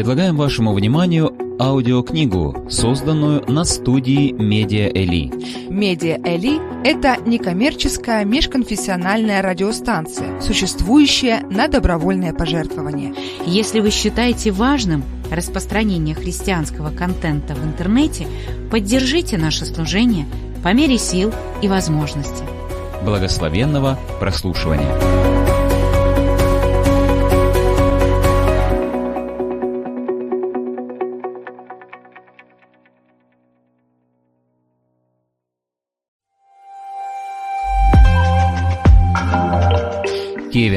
Предлагаем вашему вниманию аудиокнигу, созданную на студии Медиа Эли. Медиа Эли – это некоммерческая межконфессиональная радиостанция, существующая на добровольное пожертвование. Если вы считаете важным распространение христианского контента в интернете, поддержите наше служение по мере сил и возможностей. Благословенного прослушивания!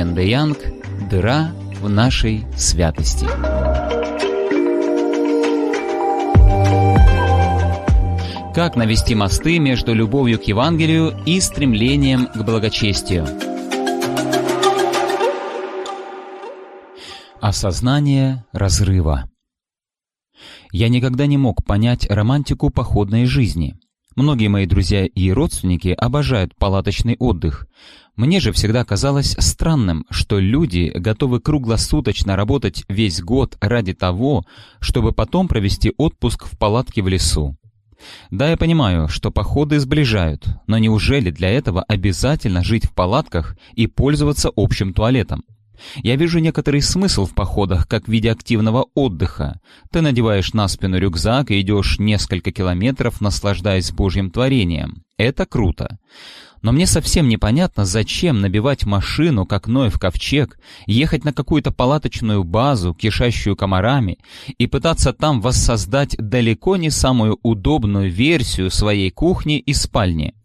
Кевин Де Янг «Дыра в нашей святости». Как навести мосты между любовью к Евангелию и стремлением к благочестию? Осознание разрыва Я никогда не мог понять романтику походной жизни. Многие мои друзья и родственники обожают палаточный отдых. Мне же всегда казалось странным, что люди готовы круглосуточно работать весь год ради того, чтобы потом провести отпуск в палатке в лесу. Да, я понимаю, что походы сближают, но неужели для этого обязательно жить в палатках и пользоваться общим туалетом? Я вижу некоторый смысл в походах, как в виде активного отдыха. Ты надеваешь на спину рюкзак и идешь несколько километров, наслаждаясь Божьим творением. Это круто. Но мне совсем непонятно, зачем набивать машину, как Ноев ковчег, ехать на какую-то палаточную базу, кишащую комарами, и пытаться там воссоздать далеко не самую удобную версию своей кухни и спальни.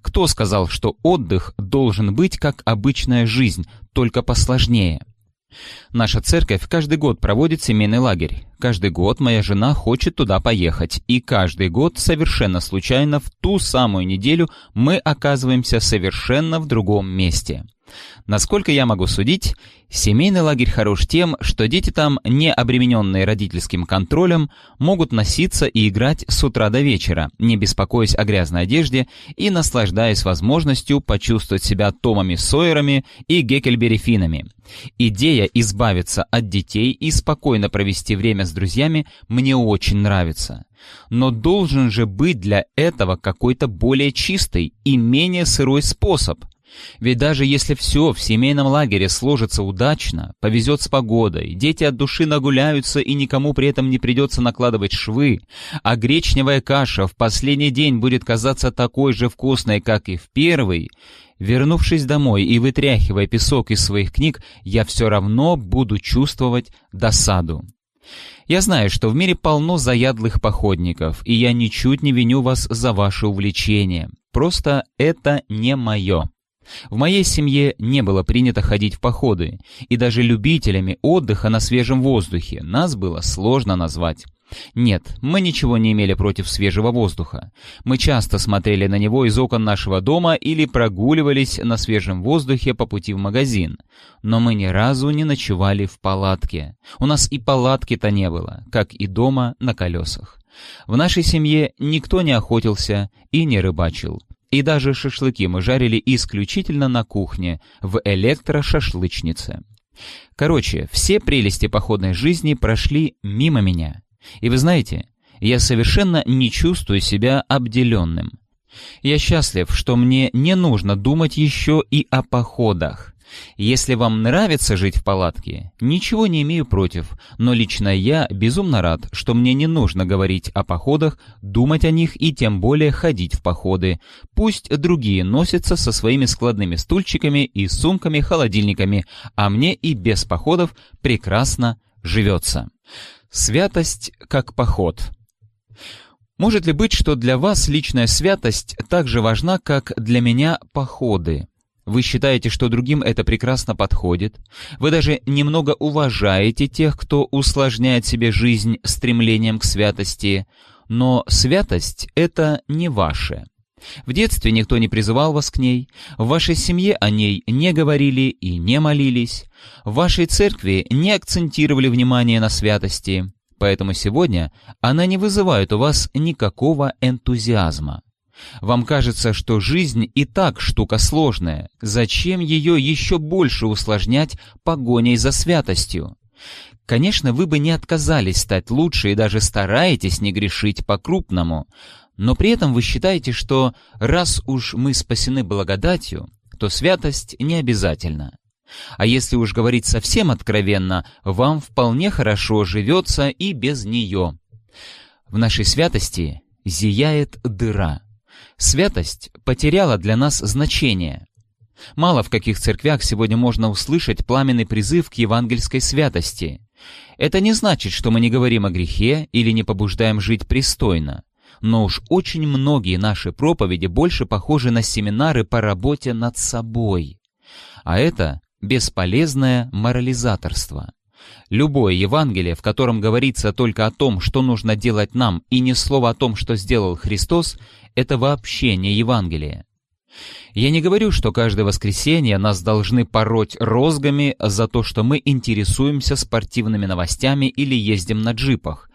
Кто сказал, что отдых должен быть как обычная жизнь, только посложнее? Наша церковь каждый год проводит семейный лагерь. Каждый год моя жена хочет туда поехать. И каждый год совершенно случайно в ту самую неделю мы оказываемся совершенно в другом месте. Насколько я могу судить, семейный лагерь хорош тем, что дети там, не обремененные родительским контролем, могут носиться и играть с утра до вечера, не беспокоясь о грязной одежде и наслаждаясь возможностью почувствовать себя Томами Сойерами и Геккельбери Финами. Идея избавиться от детей и спокойно провести время с друзьями мне очень нравится. Но должен же быть для этого какой-то более чистый и менее сырой способ – ведь даже если все в семейном лагере сложится удачно, повезет с погодой, дети от души нагуляются и никому при этом не придется накладывать швы, а гречневая каша в последний день будет казаться такой же вкусной, как и в первый, вернувшись домой и вытряхивая песок из своих книг, я все равно буду чувствовать досаду. Я знаю, что в мире полно заядлых походников, и я ничуть не виню вас за ваше увлечение. Просто это не мое. В моей семье не было принято ходить в походы, и даже любителями отдыха на свежем воздухе нас было сложно назвать. Нет, мы ничего не имели против свежего воздуха. Мы часто смотрели на него из окон нашего дома или прогуливались на свежем воздухе по пути в магазин. Но мы ни разу не ночевали в палатке. У нас и палатки-то не было, как и дома на колесах. В нашей семье никто не охотился и не рыбачил. И даже шашлыки мы жарили исключительно на кухне, в электрошашлычнице. Короче, все прелести походной жизни прошли мимо меня. И вы знаете, я совершенно не чувствую себя обделенным. Я счастлив, что мне не нужно думать еще и о походах. Если вам нравится жить в палатке, ничего не имею против, но лично я безумно рад, что мне не нужно говорить о походах, думать о них и тем более ходить в походы. Пусть другие носятся со своими складными стульчиками и сумками-холодильниками, а мне и без походов прекрасно живется. Святость как поход. Может ли быть, что для вас личная святость так же важна, как для меня походы? Вы считаете, что другим это прекрасно подходит. Вы даже немного уважаете тех, кто усложняет себе жизнь стремлением к святости. Но святость — это не ваше. В детстве никто не призывал вас к ней, в вашей семье о ней не говорили и не молились, в вашей церкви не акцентировали внимание на святости, поэтому сегодня она не вызывает у вас никакого энтузиазма. Вам кажется, что жизнь и так штука сложная. Зачем ее еще больше усложнять погоней за святостью? Конечно, вы бы не отказались стать лучше и даже стараетесь не грешить по-крупному, но при этом вы считаете, что раз уж мы спасены благодатью, то святость не обязательна. А если уж говорить совсем откровенно, вам вполне хорошо живется и без нее. В нашей святости зияет дыра. Святость потеряла для нас значение. Мало в каких церквях сегодня можно услышать пламенный призыв к евангельской святости. Это не значит, что мы не говорим о грехе или не побуждаем жить пристойно. Но уж очень многие наши проповеди больше похожи на семинары по работе над собой. А это бесполезное морализаторство. Любое Евангелие, в котором говорится только о том, что нужно делать нам, и ни слова о том, что сделал Христос, это вообще не Евангелие. Я не говорю, что каждое воскресенье нас должны пороть розгами за то, что мы интересуемся спортивными новостями или ездим на джипах.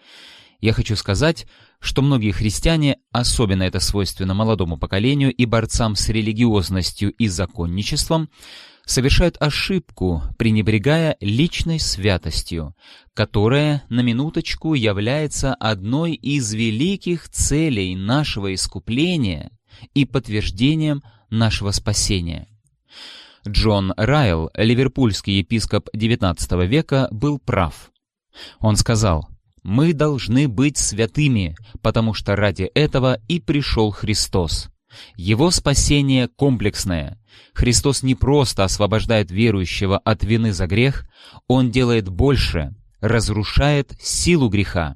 Я хочу сказать, что многие христиане, особенно это свойственно молодому поколению и борцам с религиозностью и законничеством, совершают ошибку, пренебрегая личной святостью, которая, на минуточку, является одной из великих целей нашего искупления и подтверждением нашего спасения. Джон Райл, ливерпульский епископ XIX века, был прав. Он сказал, «Мы должны быть святыми, потому что ради этого и пришел Христос». Его спасение комплексное. Христос не просто освобождает верующего от вины за грех, Он делает больше, разрушает силу греха.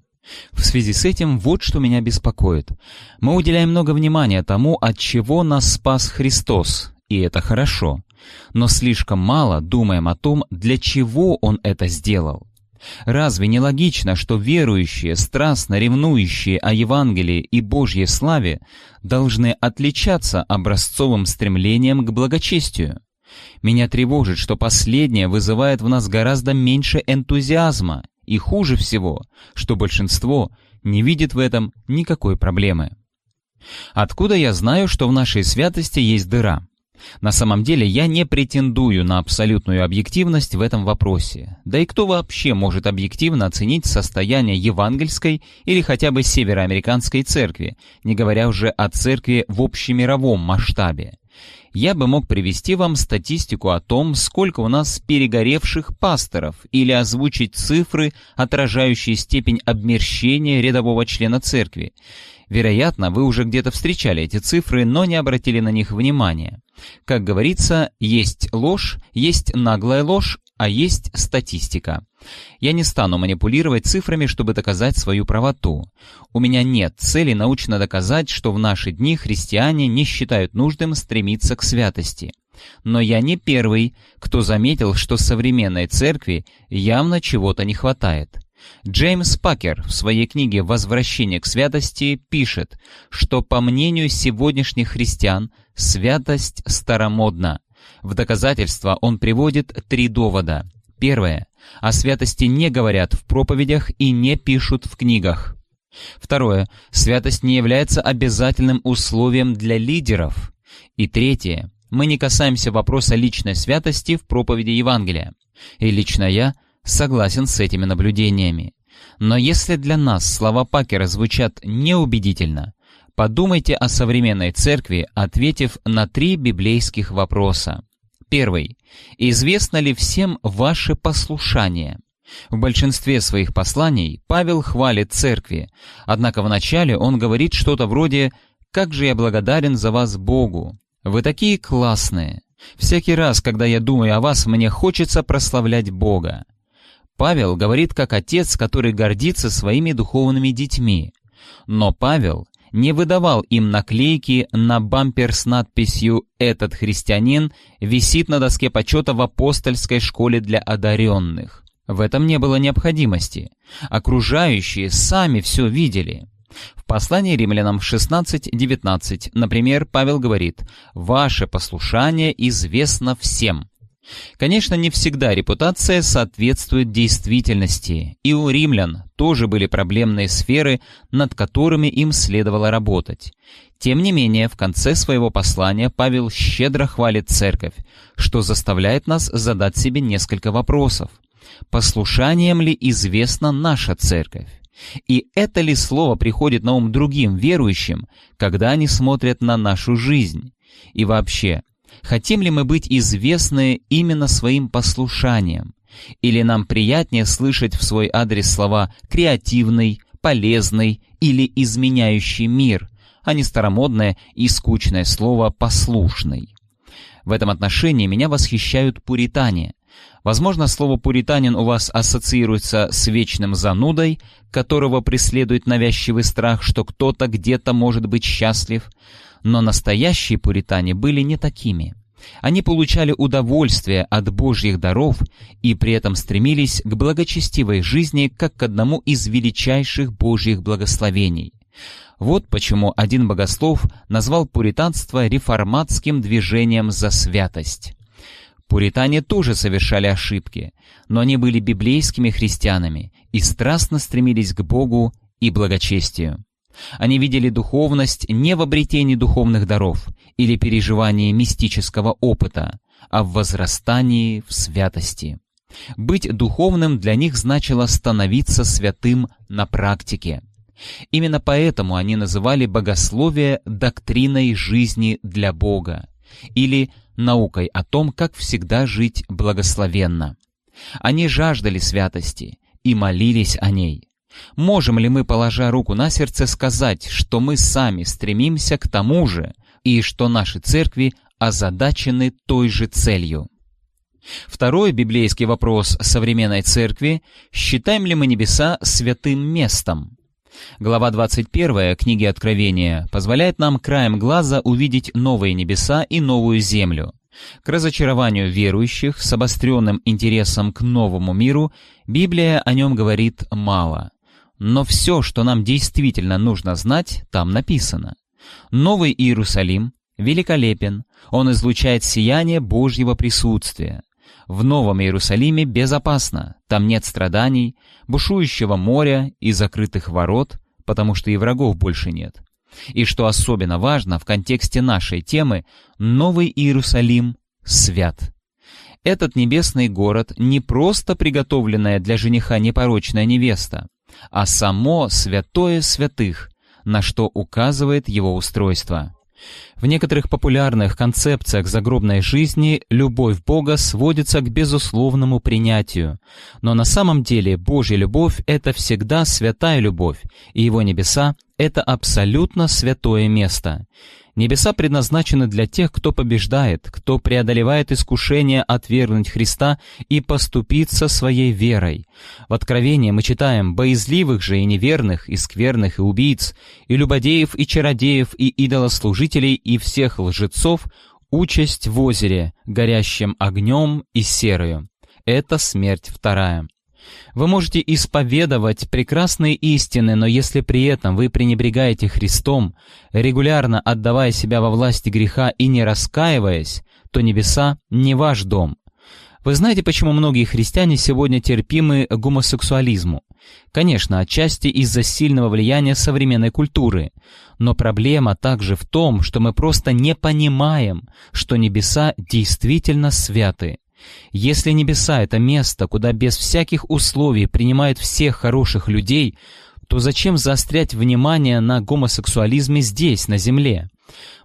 В связи с этим вот что меня беспокоит. Мы уделяем много внимания тому, от чего нас спас Христос, и это хорошо. Но слишком мало думаем о том, для чего Он это сделал. Разве не логично, что верующие, страстно ревнующие о Евангелии и Божьей славе, должны отличаться образцовым стремлением к благочестию? Меня тревожит, что последнее вызывает в нас гораздо меньше энтузиазма, и хуже всего, что большинство не видит в этом никакой проблемы. Откуда я знаю, что в нашей святости есть дыра? На самом деле я не претендую на абсолютную объективность в этом вопросе. Да и кто вообще может объективно оценить состояние евангельской или хотя бы североамериканской церкви, не говоря уже о церкви в общемировом масштабе? Я бы мог привести вам статистику о том, сколько у нас перегоревших пасторов, или озвучить цифры, отражающие степень обмерщения рядового члена церкви. Вероятно, вы уже где-то встречали эти цифры, но не обратили на них внимания. Как говорится, есть ложь, есть наглая ложь, а есть статистика. Я не стану манипулировать цифрами, чтобы доказать свою правоту. У меня нет цели научно доказать, что в наши дни христиане не считают нужным стремиться к святости. Но я не первый, кто заметил, что современной церкви явно чего-то не хватает. Джеймс Пакер в своей книге «Возвращение к святости» пишет, что, по мнению сегодняшних христиан, святость старомодна. В доказательство он приводит три довода. Первое. О святости не говорят в проповедях и не пишут в книгах. Второе. Святость не является обязательным условием для лидеров. И третье. Мы не касаемся вопроса личной святости в проповеди Евангелия. И лично я согласен с этими наблюдениями. Но если для нас слова Пакера звучат неубедительно, подумайте о современной церкви, ответив на три библейских вопроса. Первый. Известно ли всем ваше послушание? В большинстве своих посланий Павел хвалит церкви, однако вначале он говорит что-то вроде «Как же я благодарен за вас Богу! Вы такие классные! Всякий раз, когда я думаю о вас, мне хочется прославлять Бога. Павел говорит как отец, который гордится своими духовными детьми. Но Павел не выдавал им наклейки на бампер с надписью «Этот христианин висит на доске почета в апостольской школе для одаренных». В этом не было необходимости. Окружающие сами все видели. В послании римлянам 16.19, например, Павел говорит «Ваше послушание известно всем». Конечно, не всегда репутация соответствует действительности, и у римлян тоже были проблемные сферы, над которыми им следовало работать. Тем не менее, в конце своего послания Павел щедро хвалит церковь, что заставляет нас задать себе несколько вопросов. послушанием ли известна наша церковь? И это ли слово приходит на ум другим верующим, когда они смотрят на нашу жизнь? И вообще, хотим ли мы быть известны именно своим послушанием? Или нам приятнее слышать в свой адрес слова «креативный», «полезный» или «изменяющий мир», а не старомодное и скучное слово «послушный»? В этом отношении меня восхищают пуритане. Возможно, слово «пуританин» у вас ассоциируется с вечным занудой, которого преследует навязчивый страх, что кто-то где-то может быть счастлив. Но настоящие пуритане были не такими. Они получали удовольствие от Божьих даров и при этом стремились к благочестивой жизни как к одному из величайших Божьих благословений. Вот почему один богослов назвал пуританство реформатским движением за святость. Пуритане тоже совершали ошибки, но они были библейскими христианами и страстно стремились к Богу и благочестию. Они видели духовность не в обретении духовных даров или переживании мистического опыта, а в возрастании в святости. Быть духовным для них значило становиться святым на практике. Именно поэтому они называли богословие доктриной жизни для Бога или наукой о том, как всегда жить благословенно. Они жаждали святости и молились о ней. Можем ли мы, положа руку на сердце, сказать, что мы сами стремимся к тому же и что наши церкви озадачены той же целью? Второй библейский вопрос современной церкви – считаем ли мы небеса святым местом? Глава 21 книги Откровения позволяет нам краем глаза увидеть новые небеса и новую землю. К разочарованию верующих с обостренным интересом к новому миру Библия о нем говорит мало. Но все, что нам действительно нужно знать, там написано. Новый Иерусалим великолепен, он излучает сияние Божьего присутствия. В Новом Иерусалиме безопасно, там нет страданий, бушующего моря и закрытых ворот, потому что и врагов больше нет. И что особенно важно в контексте нашей темы, Новый Иерусалим свят. Этот небесный город не просто приготовленная для жениха непорочная невеста, а само святое святых, на что указывает его устройство. В некоторых популярных концепциях загробной жизни любовь Бога сводится к безусловному принятию. Но на самом деле Божья любовь — это всегда святая любовь, и Его небеса — это абсолютно святое место. Небеса предназначены для тех, кто побеждает, кто преодолевает искушение отвергнуть Христа и поступиться своей верой. В Откровении мы читаем «боязливых же и неверных, и скверных, и убийц, и любодеев, и чародеев, и идолослужителей, и всех лжецов, участь в озере, горящем огнем и серою». Это смерть вторая. Вы можете исповедовать прекрасные истины, но если при этом вы пренебрегаете Христом, регулярно отдавая себя во власти греха и не раскаиваясь, то небеса не ваш дом. Вы знаете, почему многие христиане сегодня терпимы гомосексуализму? Конечно, отчасти из-за сильного влияния современной культуры, но проблема также в том, что мы просто не понимаем, что небеса действительно святы. Если небеса — это место, куда без всяких условий принимают всех хороших людей, то зачем заострять внимание на гомосексуализме здесь, на земле?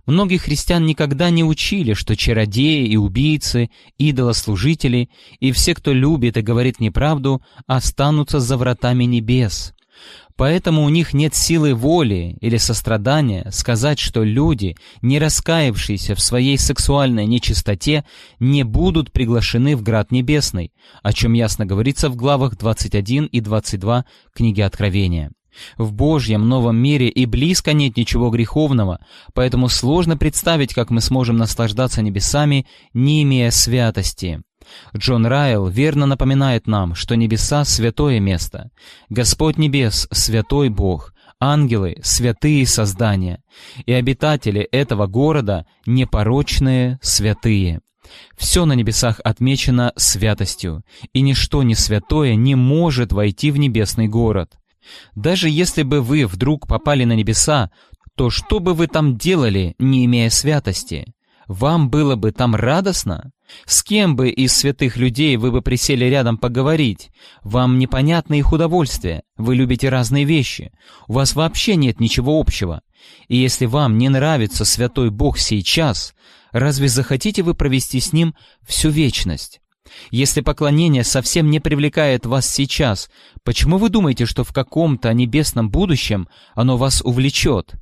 Многих христиан никогда не учили, что чародеи и убийцы, идолослужители и все, кто любит и говорит неправду, останутся за вратами небес. Поэтому у них нет силы воли или сострадания сказать, что люди, не раскаявшиеся в своей сексуальной нечистоте, не будут приглашены в Град Небесный, о чем ясно говорится в главах 21 и 22 книги Откровения. В Божьем новом мире и близко нет ничего греховного, поэтому сложно представить, как мы сможем наслаждаться небесами, не имея святости. Джон Райл верно напоминает нам, что небеса — святое место. Господь небес — святой Бог, ангелы — святые создания, и обитатели этого города — непорочные святые. Все на небесах отмечено святостью, и ничто не святое не может войти в небесный город. Даже если бы вы вдруг попали на небеса, то что бы вы там делали, не имея святости? Вам было бы там радостно? С кем бы из святых людей вы бы присели рядом поговорить? Вам непонятно их удовольствие, вы любите разные вещи, у вас вообще нет ничего общего. И если вам не нравится святой Бог сейчас, разве захотите вы провести с Ним всю вечность? Если поклонение совсем не привлекает вас сейчас, почему вы думаете, что в каком-то небесном будущем оно вас увлечет?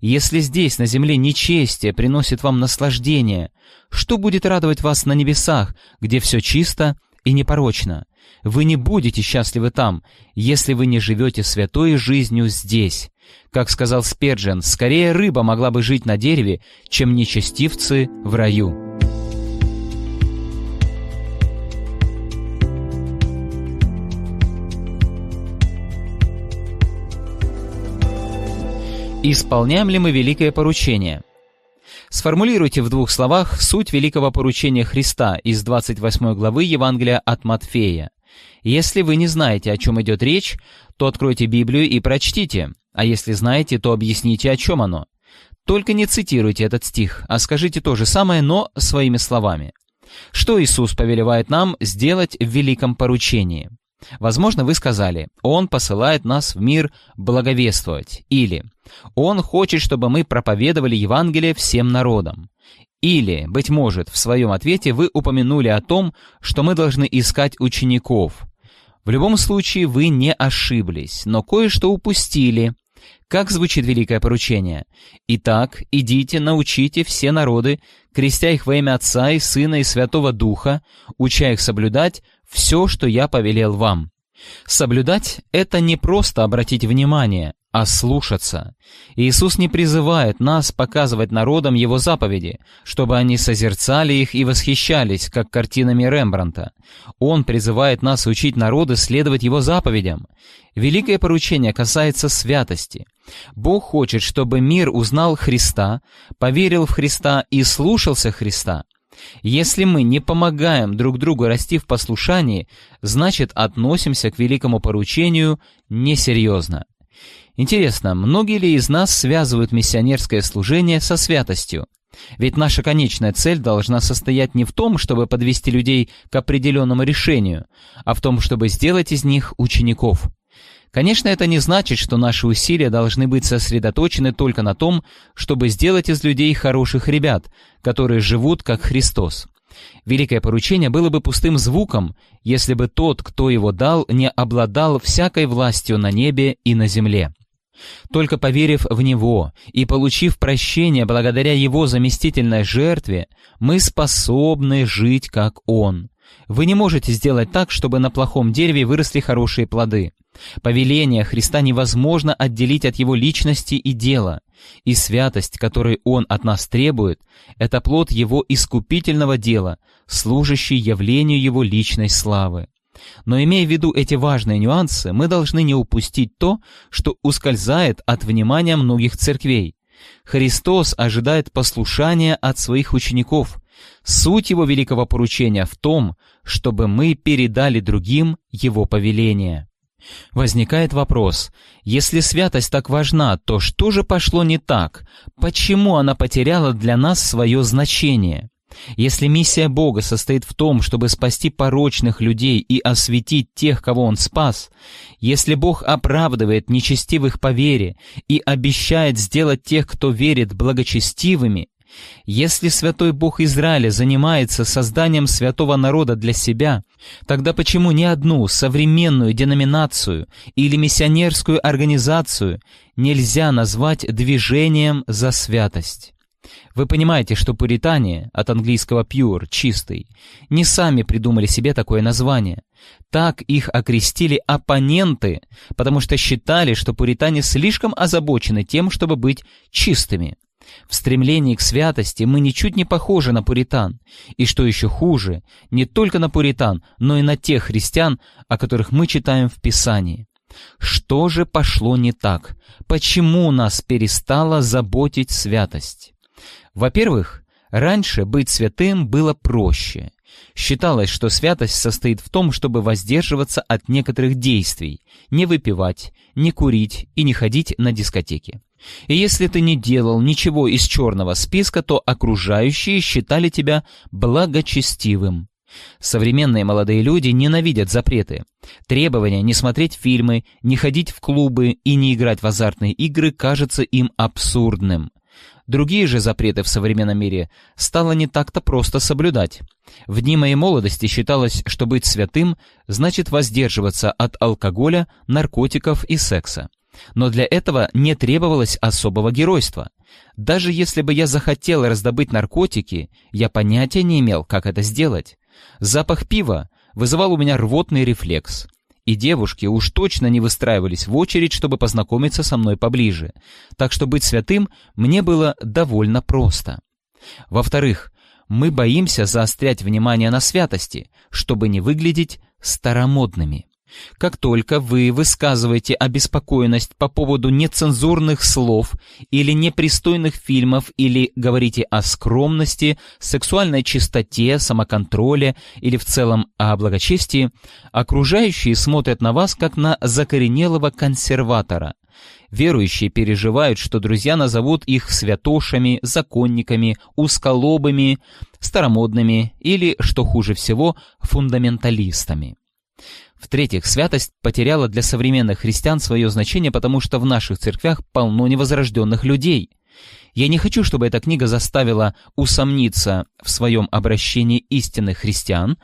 Если здесь, на земле, нечестие приносит вам наслаждение, что будет радовать вас на небесах, где все чисто и непорочно? Вы не будете счастливы там, если вы не живете святой жизнью здесь. Как сказал Сперджен, скорее рыба могла бы жить на дереве, чем нечестивцы в раю. Исполняем ли мы великое поручение? Сформулируйте в двух словах суть великого поручения Христа из 28 главы Евангелия от Матфея. Если вы не знаете, о чем идет речь, то откройте Библию и прочтите, а если знаете, то объясните, о чем оно. Только не цитируйте этот стих, а скажите то же самое, но своими словами. Что Иисус повелевает нам сделать в великом поручении? Возможно, вы сказали, Он посылает нас в мир благовествовать, или Он хочет, чтобы мы проповедовали Евангелие всем народам. Или, быть может, в своем ответе вы упомянули о том, что мы должны искать учеников. В любом случае вы не ошиблись, но кое-что упустили. Как звучит великое поручение? «Итак, идите, научите все народы, крестя их во имя Отца и Сына и Святого Духа, уча их соблюдать все, что я повелел вам». Соблюдать — это не просто обратить внимание, а слушаться. Иисус не призывает нас показывать народам Его заповеди, чтобы они созерцали их и восхищались, как картинами Рембранта. Он призывает нас учить народы следовать Его заповедям. Великое поручение касается святости. Бог хочет, чтобы мир узнал Христа, поверил в Христа и слушался Христа. Если мы не помогаем друг другу расти в послушании, значит относимся к великому поручению несерьезно. Интересно, многие ли из нас связывают миссионерское служение со святостью? Ведь наша конечная цель должна состоять не в том, чтобы подвести людей к определенному решению, а в том, чтобы сделать из них учеников. Конечно, это не значит, что наши усилия должны быть сосредоточены только на том, чтобы сделать из людей хороших ребят, которые живут как Христос. Великое поручение было бы пустым звуком, если бы тот, кто его дал, не обладал всякой властью на небе и на земле. Только поверив в Него и получив прощение благодаря Его заместительной жертве, мы способны жить как Он. Вы не можете сделать так, чтобы на плохом дереве выросли хорошие плоды. Повеление Христа невозможно отделить от Его личности и дела, и святость, которую Он от нас требует, это плод Его искупительного дела, служащий явлению Его личной славы. Но имея в виду эти важные нюансы, мы должны не упустить то, что ускользает от внимания многих церквей. Христос ожидает послушания от своих учеников. Суть Его великого поручения в том, чтобы мы передали другим Его повеление. Возникает вопрос, если святость так важна, то что же пошло не так? Почему она потеряла для нас свое значение? Если миссия Бога состоит в том, чтобы спасти порочных людей и осветить тех, кого Он спас, если Бог оправдывает нечестивых по вере и обещает сделать тех, кто верит, благочестивыми, если святой Бог Израиля занимается созданием святого народа для себя, тогда почему ни одну современную деноминацию или миссионерскую организацию нельзя назвать движением за святость? Вы понимаете, что пуритане, от английского pure, чистый, не сами придумали себе такое название. Так их окрестили оппоненты, потому что считали, что пуритане слишком озабочены тем, чтобы быть чистыми. В стремлении к святости мы ничуть не похожи на пуритан, и что еще хуже, не только на пуритан, но и на тех христиан, о которых мы читаем в Писании. Что же пошло не так? Почему нас перестала заботить святость? Во-первых, Раньше быть святым было проще. Считалось, что святость состоит в том, чтобы воздерживаться от некоторых действий, не выпивать, не курить и не ходить на дискотеки. И если ты не делал ничего из черного списка, то окружающие считали тебя благочестивым. Современные молодые люди ненавидят запреты. Требования не смотреть фильмы, не ходить в клубы и не играть в азартные игры кажется им абсурдным. Другие же запреты в современном мире стало не так-то просто соблюдать. В дни моей молодости считалось, что быть святым значит воздерживаться от алкоголя, наркотиков и секса. Но для этого не требовалось особого геройства. Даже если бы я захотел раздобыть наркотики, я понятия не имел, как это сделать. Запах пива вызывал у меня рвотный рефлекс. И девушки уж точно не выстраивались в очередь, чтобы познакомиться со мной поближе. Так что быть святым мне было довольно просто. Во-вторых, мы боимся заострять внимание на святости, чтобы не выглядеть старомодными. Как только вы высказываете обеспокоенность по поводу нецензурных слов или непристойных фильмов или говорите о скромности, сексуальной чистоте, самоконтроле или в целом о благочестии, окружающие смотрят на вас как на закоренелого консерватора. Верующие переживают, что друзья назовут их святошами, законниками, узколобыми, старомодными или, что хуже всего, фундаменталистами. В-третьих, святость потеряла для современных христиан свое значение, потому что в наших церквях полно невозрожденных людей. Я не хочу, чтобы эта книга заставила усомниться в своем обращении истинных христиан,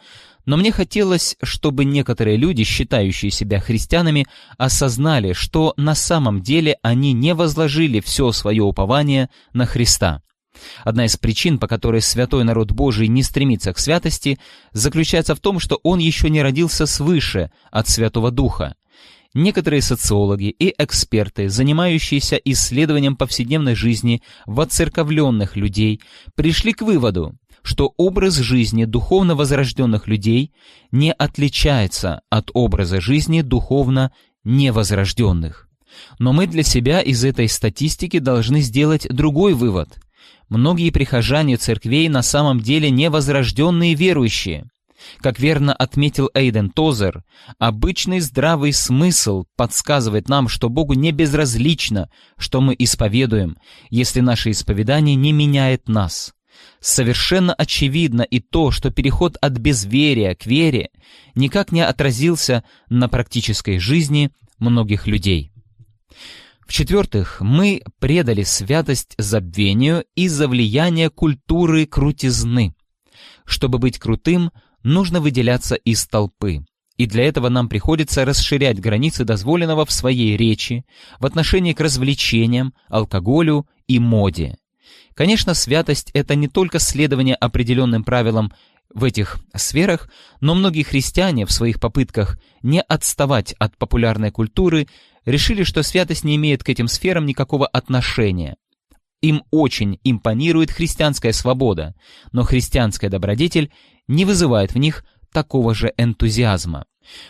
но мне хотелось, чтобы некоторые люди, считающие себя христианами, осознали, что на самом деле они не возложили все свое упование на Христа. Одна из причин, по которой святой народ Божий не стремится к святости, заключается в том, что он еще не родился свыше от Святого Духа. Некоторые социологи и эксперты, занимающиеся исследованием повседневной жизни воцерковленных людей, пришли к выводу, что образ жизни духовно возрожденных людей не отличается от образа жизни духовно невозрожденных. Но мы для себя из этой статистики должны сделать другой вывод – Многие прихожане церквей на самом деле невозрожденные верующие. Как верно отметил Эйден Тозер, обычный здравый смысл подсказывает нам, что Богу не безразлично, что мы исповедуем, если наше исповедание не меняет нас. Совершенно очевидно и то, что переход от безверия к вере никак не отразился на практической жизни многих людей. В-четвертых, мы предали святость забвению из-за влияния культуры крутизны. Чтобы быть крутым, нужно выделяться из толпы. И для этого нам приходится расширять границы дозволенного в своей речи, в отношении к развлечениям, алкоголю и моде. Конечно, святость — это не только следование определенным правилам в этих сферах, но многие христиане в своих попытках не отставать от популярной культуры решили, что святость не имеет к этим сферам никакого отношения. Им очень импонирует христианская свобода, но христианская добродетель не вызывает в них такого же энтузиазма.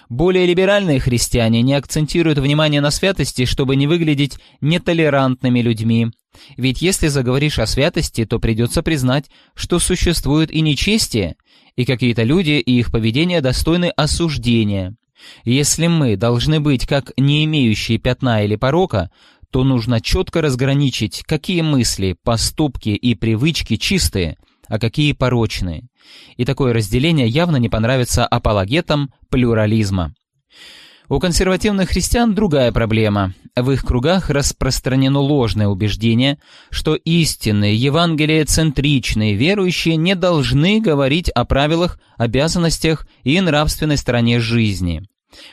Более либеральные христиане не акцентируют внимание на святости, чтобы не выглядеть нетолерантными людьми. Ведь если заговоришь о святости, то придется признать, что существует и нечестие, и какие-то люди и их поведение достойны осуждения. Если мы должны быть как не имеющие пятна или порока, то нужно четко разграничить, какие мысли, поступки и привычки чистые, а какие порочные. И такое разделение явно не понравится апологетам плюрализма. У консервативных христиан другая проблема. В их кругах распространено ложное убеждение, что истинные евангелие-центричные верующие не должны говорить о правилах, обязанностях и нравственной стороне жизни.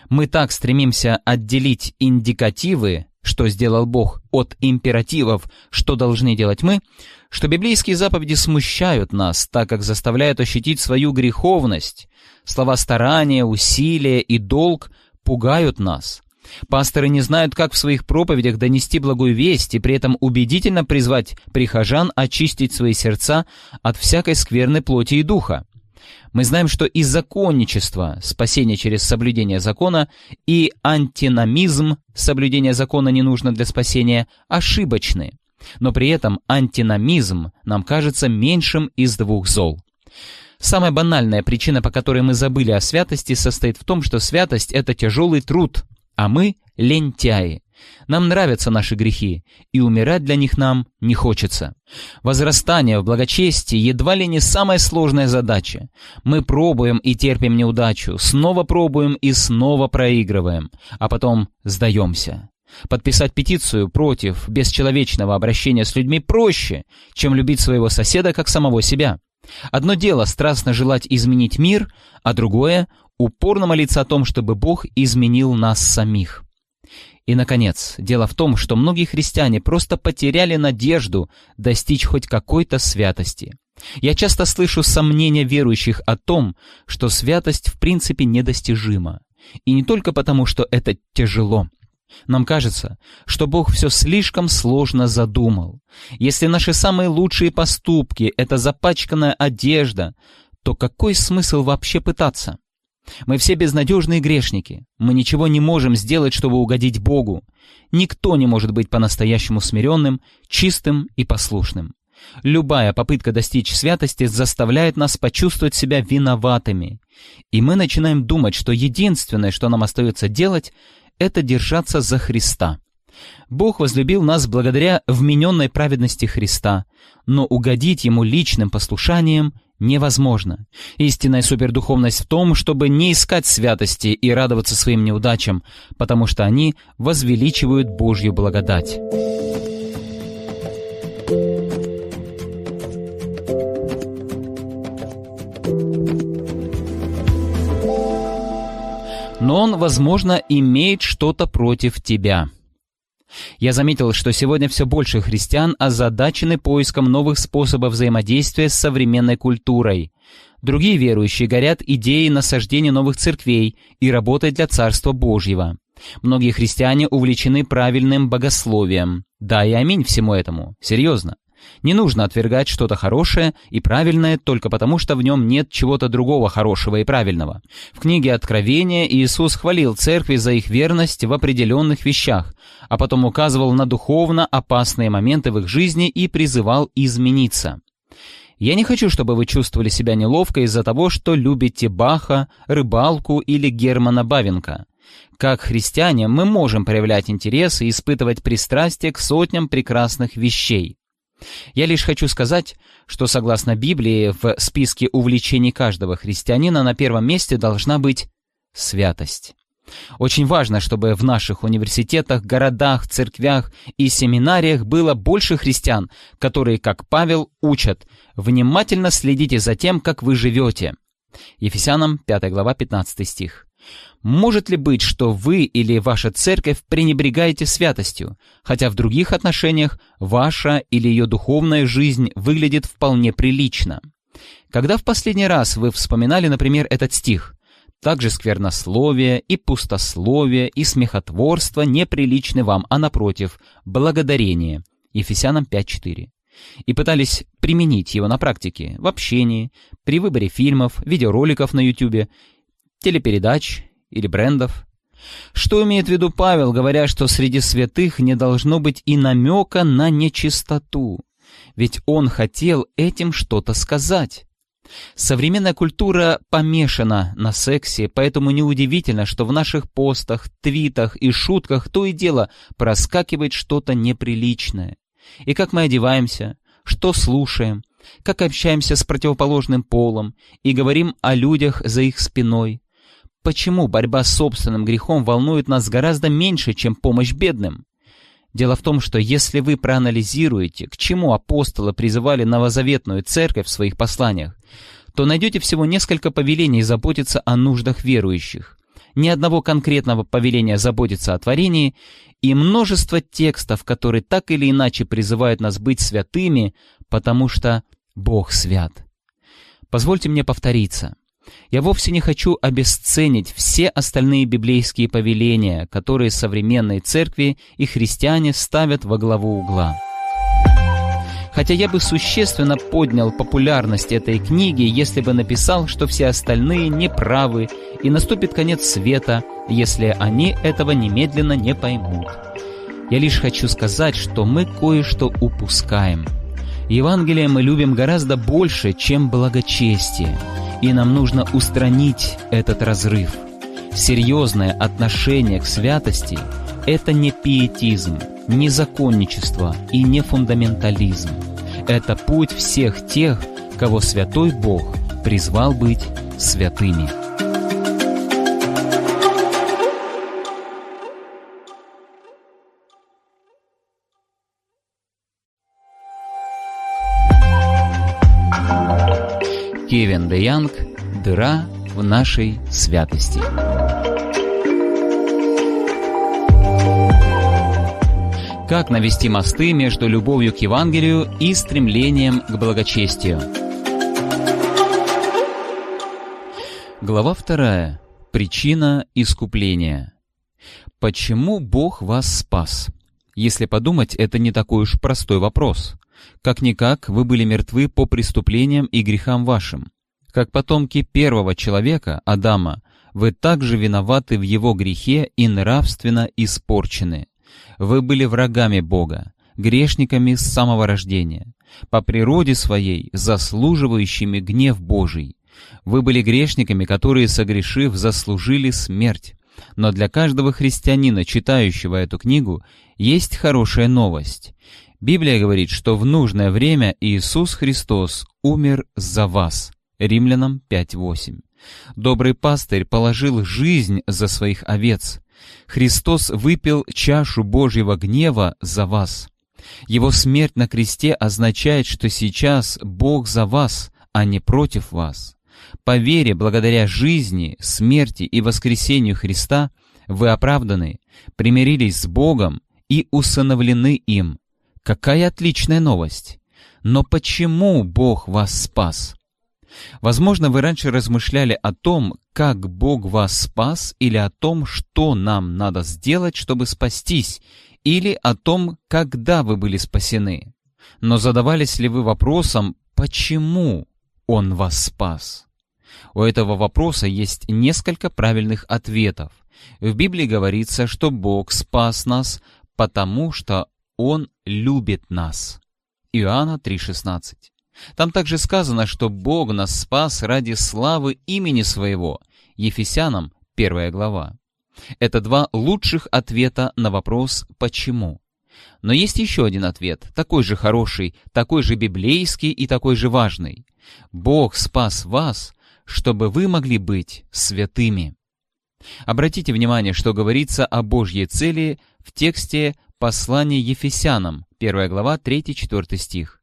Мы так стремимся отделить индикативы, что сделал Бог, от императивов, что должны делать мы, что библейские заповеди смущают нас, так как заставляют ощутить свою греховность. Слова старания, усилия и долг – пугают нас. Пасторы не знают, как в своих проповедях донести благую весть и при этом убедительно призвать прихожан очистить свои сердца от всякой скверной плоти и духа. Мы знаем, что и законничество, спасение через соблюдение закона, и антиномизм, соблюдение закона не нужно для спасения, ошибочны. Но при этом антиномизм нам кажется меньшим из двух зол. Самая банальная причина, по которой мы забыли о святости, состоит в том, что святость — это тяжелый труд, а мы — лентяи. Нам нравятся наши грехи, и умирать для них нам не хочется. Возрастание в благочестии едва ли не самая сложная задача. Мы пробуем и терпим неудачу, снова пробуем и снова проигрываем, а потом сдаемся. Подписать петицию против бесчеловечного обращения с людьми проще, чем любить своего соседа как самого себя. Одно дело страстно желать изменить мир, а другое — упорно молиться о том, чтобы Бог изменил нас самих. И, наконец, дело в том, что многие христиане просто потеряли надежду достичь хоть какой-то святости. Я часто слышу сомнения верующих о том, что святость в принципе недостижима. И не только потому, что это тяжело. Нам кажется, что Бог все слишком сложно задумал. Если наши самые лучшие поступки — это запачканная одежда, то какой смысл вообще пытаться? Мы все безнадежные грешники. Мы ничего не можем сделать, чтобы угодить Богу. Никто не может быть по-настоящему смиренным, чистым и послушным. Любая попытка достичь святости заставляет нас почувствовать себя виноватыми. И мы начинаем думать, что единственное, что нам остается делать, это держаться за Христа. Бог возлюбил нас благодаря вмененной праведности Христа, но угодить Ему личным послушанием невозможно. Истинная супердуховность в том, чтобы не искать святости и радоваться своим неудачам, потому что они возвеличивают Божью благодать. Он, возможно, имеет что-то против тебя. Я заметил, что сегодня все больше христиан озадачены поиском новых способов взаимодействия с современной культурой. Другие верующие горят идеей насаждения новых церквей и работы для Царства Божьего. Многие христиане увлечены правильным богословием. Да и аминь всему этому. Серьезно. Не нужно отвергать что-то хорошее и правильное только потому, что в нем нет чего-то другого хорошего и правильного. В книге Откровения Иисус хвалил церкви за их верность в определенных вещах, а потом указывал на духовно опасные моменты в их жизни и призывал измениться. Я не хочу, чтобы вы чувствовали себя неловко из-за того, что любите Баха, рыбалку или Германа Бавенко. Как христиане мы можем проявлять интерес и испытывать пристрастие к сотням прекрасных вещей. Я лишь хочу сказать, что согласно Библии в списке увлечений каждого христианина на первом месте должна быть святость. Очень важно, чтобы в наших университетах, городах, церквях и семинариях было больше христиан, которые, как Павел, учат «Внимательно следите за тем, как вы живете». Ефесянам 5 глава 15 стих. Может ли быть, что вы или ваша церковь пренебрегаете святостью, хотя в других отношениях ваша или ее духовная жизнь выглядит вполне прилично? Когда в последний раз вы вспоминали, например, этот стих? Также сквернословие и пустословие и смехотворство неприличны вам, а напротив, благодарение. Ефесянам 5.4 и пытались применить его на практике, в общении, при выборе фильмов, видеороликов на YouTube телепередач или брендов. Что имеет в виду Павел, говоря, что среди святых не должно быть и намека на нечистоту? Ведь он хотел этим что-то сказать. Современная культура помешана на сексе, поэтому неудивительно, что в наших постах, твитах и шутках то и дело проскакивает что-то неприличное. И как мы одеваемся, что слушаем, как общаемся с противоположным полом и говорим о людях за их спиной, Почему борьба с собственным грехом волнует нас гораздо меньше, чем помощь бедным? Дело в том, что если вы проанализируете, к чему апостолы призывали новозаветную церковь в своих посланиях, то найдете всего несколько повелений заботиться о нуждах верующих, ни одного конкретного повеления заботиться о творении и множество текстов, которые так или иначе призывают нас быть святыми, потому что Бог свят. Позвольте мне повториться. Я вовсе не хочу обесценить все остальные библейские повеления, которые современные церкви и христиане ставят во главу угла. Хотя я бы существенно поднял популярность этой книги, если бы написал, что все остальные неправы и наступит конец света, если они этого немедленно не поймут. Я лишь хочу сказать, что мы кое-что упускаем. Евангелие мы любим гораздо больше, чем благочестие, и нам нужно устранить этот разрыв. Серьезное отношение к святости – это не пиетизм, не законничество и не фундаментализм. Это путь всех тех, кого Святой Бог призвал быть святыми. Кевин Де Янг «Дыра в нашей святости». Как навести мосты между любовью к Евангелию и стремлением к благочестию? Глава вторая. Причина искупления. Почему Бог вас спас? Если подумать, это не такой уж простой вопрос. Как-никак вы были мертвы по преступлениям и грехам вашим. Как потомки первого человека, Адама, вы также виноваты в его грехе и нравственно испорчены. Вы были врагами Бога, грешниками с самого рождения, по природе своей заслуживающими гнев Божий. Вы были грешниками, которые, согрешив, заслужили смерть. Но для каждого христианина, читающего эту книгу, есть хорошая новость. Библия говорит, что в нужное время Иисус Христос умер за вас. Римлянам 5.8. Добрый пастырь положил жизнь за своих овец. Христос выпил чашу Божьего гнева за вас. Его смерть на кресте означает, что сейчас Бог за вас, а не против вас. По вере, благодаря жизни, смерти и воскресению Христа, вы оправданы, примирились с Богом и усыновлены им. Какая отличная новость! Но почему Бог вас спас? Возможно, вы раньше размышляли о том, как Бог вас спас, или о том, что нам надо сделать, чтобы спастись, или о том, когда вы были спасены. Но задавались ли вы вопросом, почему Он вас спас? У этого вопроса есть несколько правильных ответов. В Библии говорится, что Бог спас нас, потому что Он любит нас. Иоанна 3,16 там также сказано, что Бог нас спас ради славы имени Своего. Ефесянам 1 глава. Это два лучших ответа на вопрос «почему?». Но есть еще один ответ, такой же хороший, такой же библейский и такой же важный. Бог спас вас, чтобы вы могли быть святыми. Обратите внимание, что говорится о Божьей цели в тексте послания Ефесянам, 1 глава, 3-4 стих.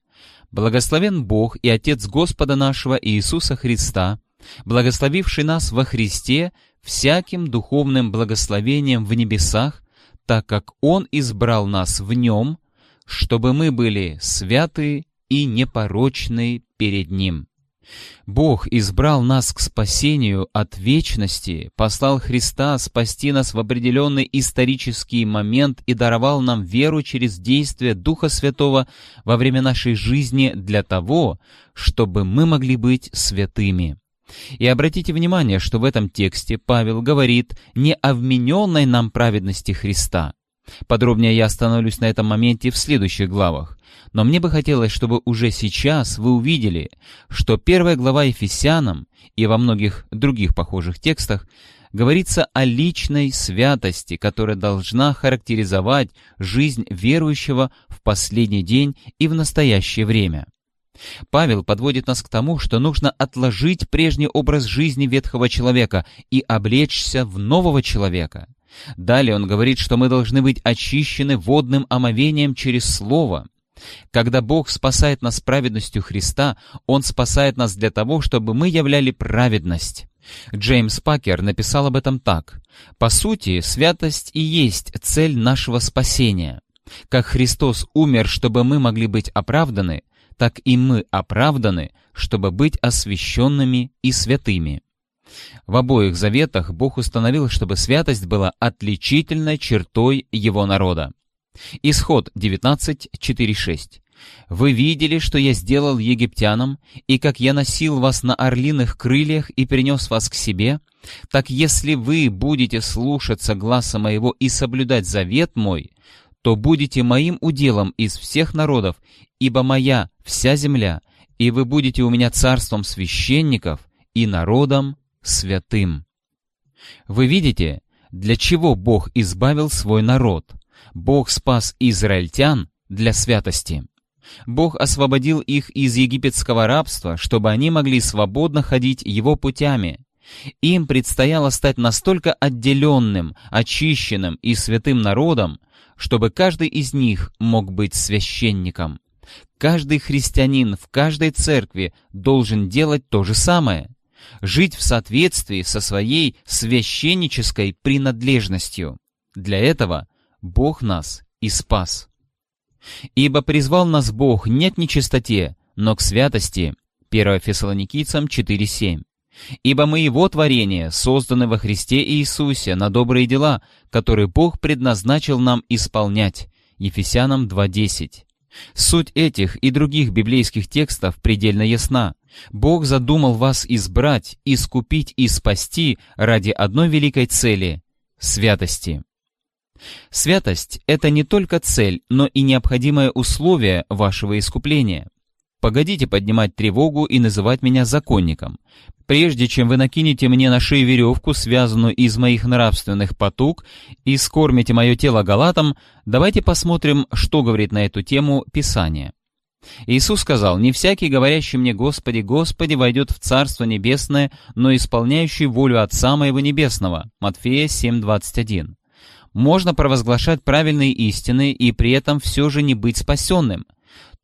Благословен Бог и Отец Господа нашего Иисуса Христа, благословивший нас во Христе всяким духовным благословением в небесах, так как Он избрал нас в Нем, чтобы мы были святы и непорочны перед Ним. Бог избрал нас к спасению от вечности, послал Христа спасти нас в определенный исторический момент и даровал нам веру через действие Духа Святого во время нашей жизни для того, чтобы мы могли быть святыми. И обратите внимание, что в этом тексте Павел говорит не о вмененной нам праведности Христа. Подробнее я остановлюсь на этом моменте в следующих главах. Но мне бы хотелось, чтобы уже сейчас вы увидели, что первая глава Ефесянам и во многих других похожих текстах говорится о личной святости, которая должна характеризовать жизнь верующего в последний день и в настоящее время. Павел подводит нас к тому, что нужно отложить прежний образ жизни ветхого человека и облечься в нового человека. Далее он говорит, что мы должны быть очищены водным омовением через Слово. Когда Бог спасает нас праведностью Христа, Он спасает нас для того, чтобы мы являли праведность. Джеймс Пакер написал об этом так. «По сути, святость и есть цель нашего спасения. Как Христос умер, чтобы мы могли быть оправданы, так и мы оправданы, чтобы быть освященными и святыми». В обоих заветах Бог установил, чтобы святость была отличительной чертой Его народа. Исход 19.4.6. «Вы видели, что я сделал египтянам, и как я носил вас на орлиных крыльях и принес вас к себе? Так если вы будете слушаться гласа моего и соблюдать завет мой, то будете моим уделом из всех народов, ибо моя вся земля, и вы будете у меня царством священников и народом святым». Вы видите, для чего Бог избавил свой народ? Бог спас израильтян для святости. Бог освободил их из египетского рабства, чтобы они могли свободно ходить Его путями. Им предстояло стать настолько отделенным, очищенным и святым народом, чтобы каждый из них мог быть священником. Каждый христианин в каждой церкви должен делать то же самое — жить в соответствии со своей священнической принадлежностью. Для этого Бог нас и спас. «Ибо призвал нас Бог не к нечистоте, но к святости» 1 Фессалоникийцам 4.7. «Ибо мы Его творение, созданы во Христе Иисусе на добрые дела, которые Бог предназначил нам исполнять» Ефесянам 2.10. Суть этих и других библейских текстов предельно ясна. Бог задумал вас избрать, искупить и спасти ради одной великой цели — святости. Святость — это не только цель, но и необходимое условие вашего искупления. Погодите поднимать тревогу и называть меня законником. Прежде чем вы накинете мне на шею веревку, связанную из моих нравственных потуг, и скормите мое тело галатом, давайте посмотрим, что говорит на эту тему Писание. Иисус сказал, «Не всякий, говорящий мне, Господи, Господи, войдет в Царство Небесное, но исполняющий волю Отца Моего Небесного». Матфея 7:21 можно провозглашать правильные истины и при этом все же не быть спасенным.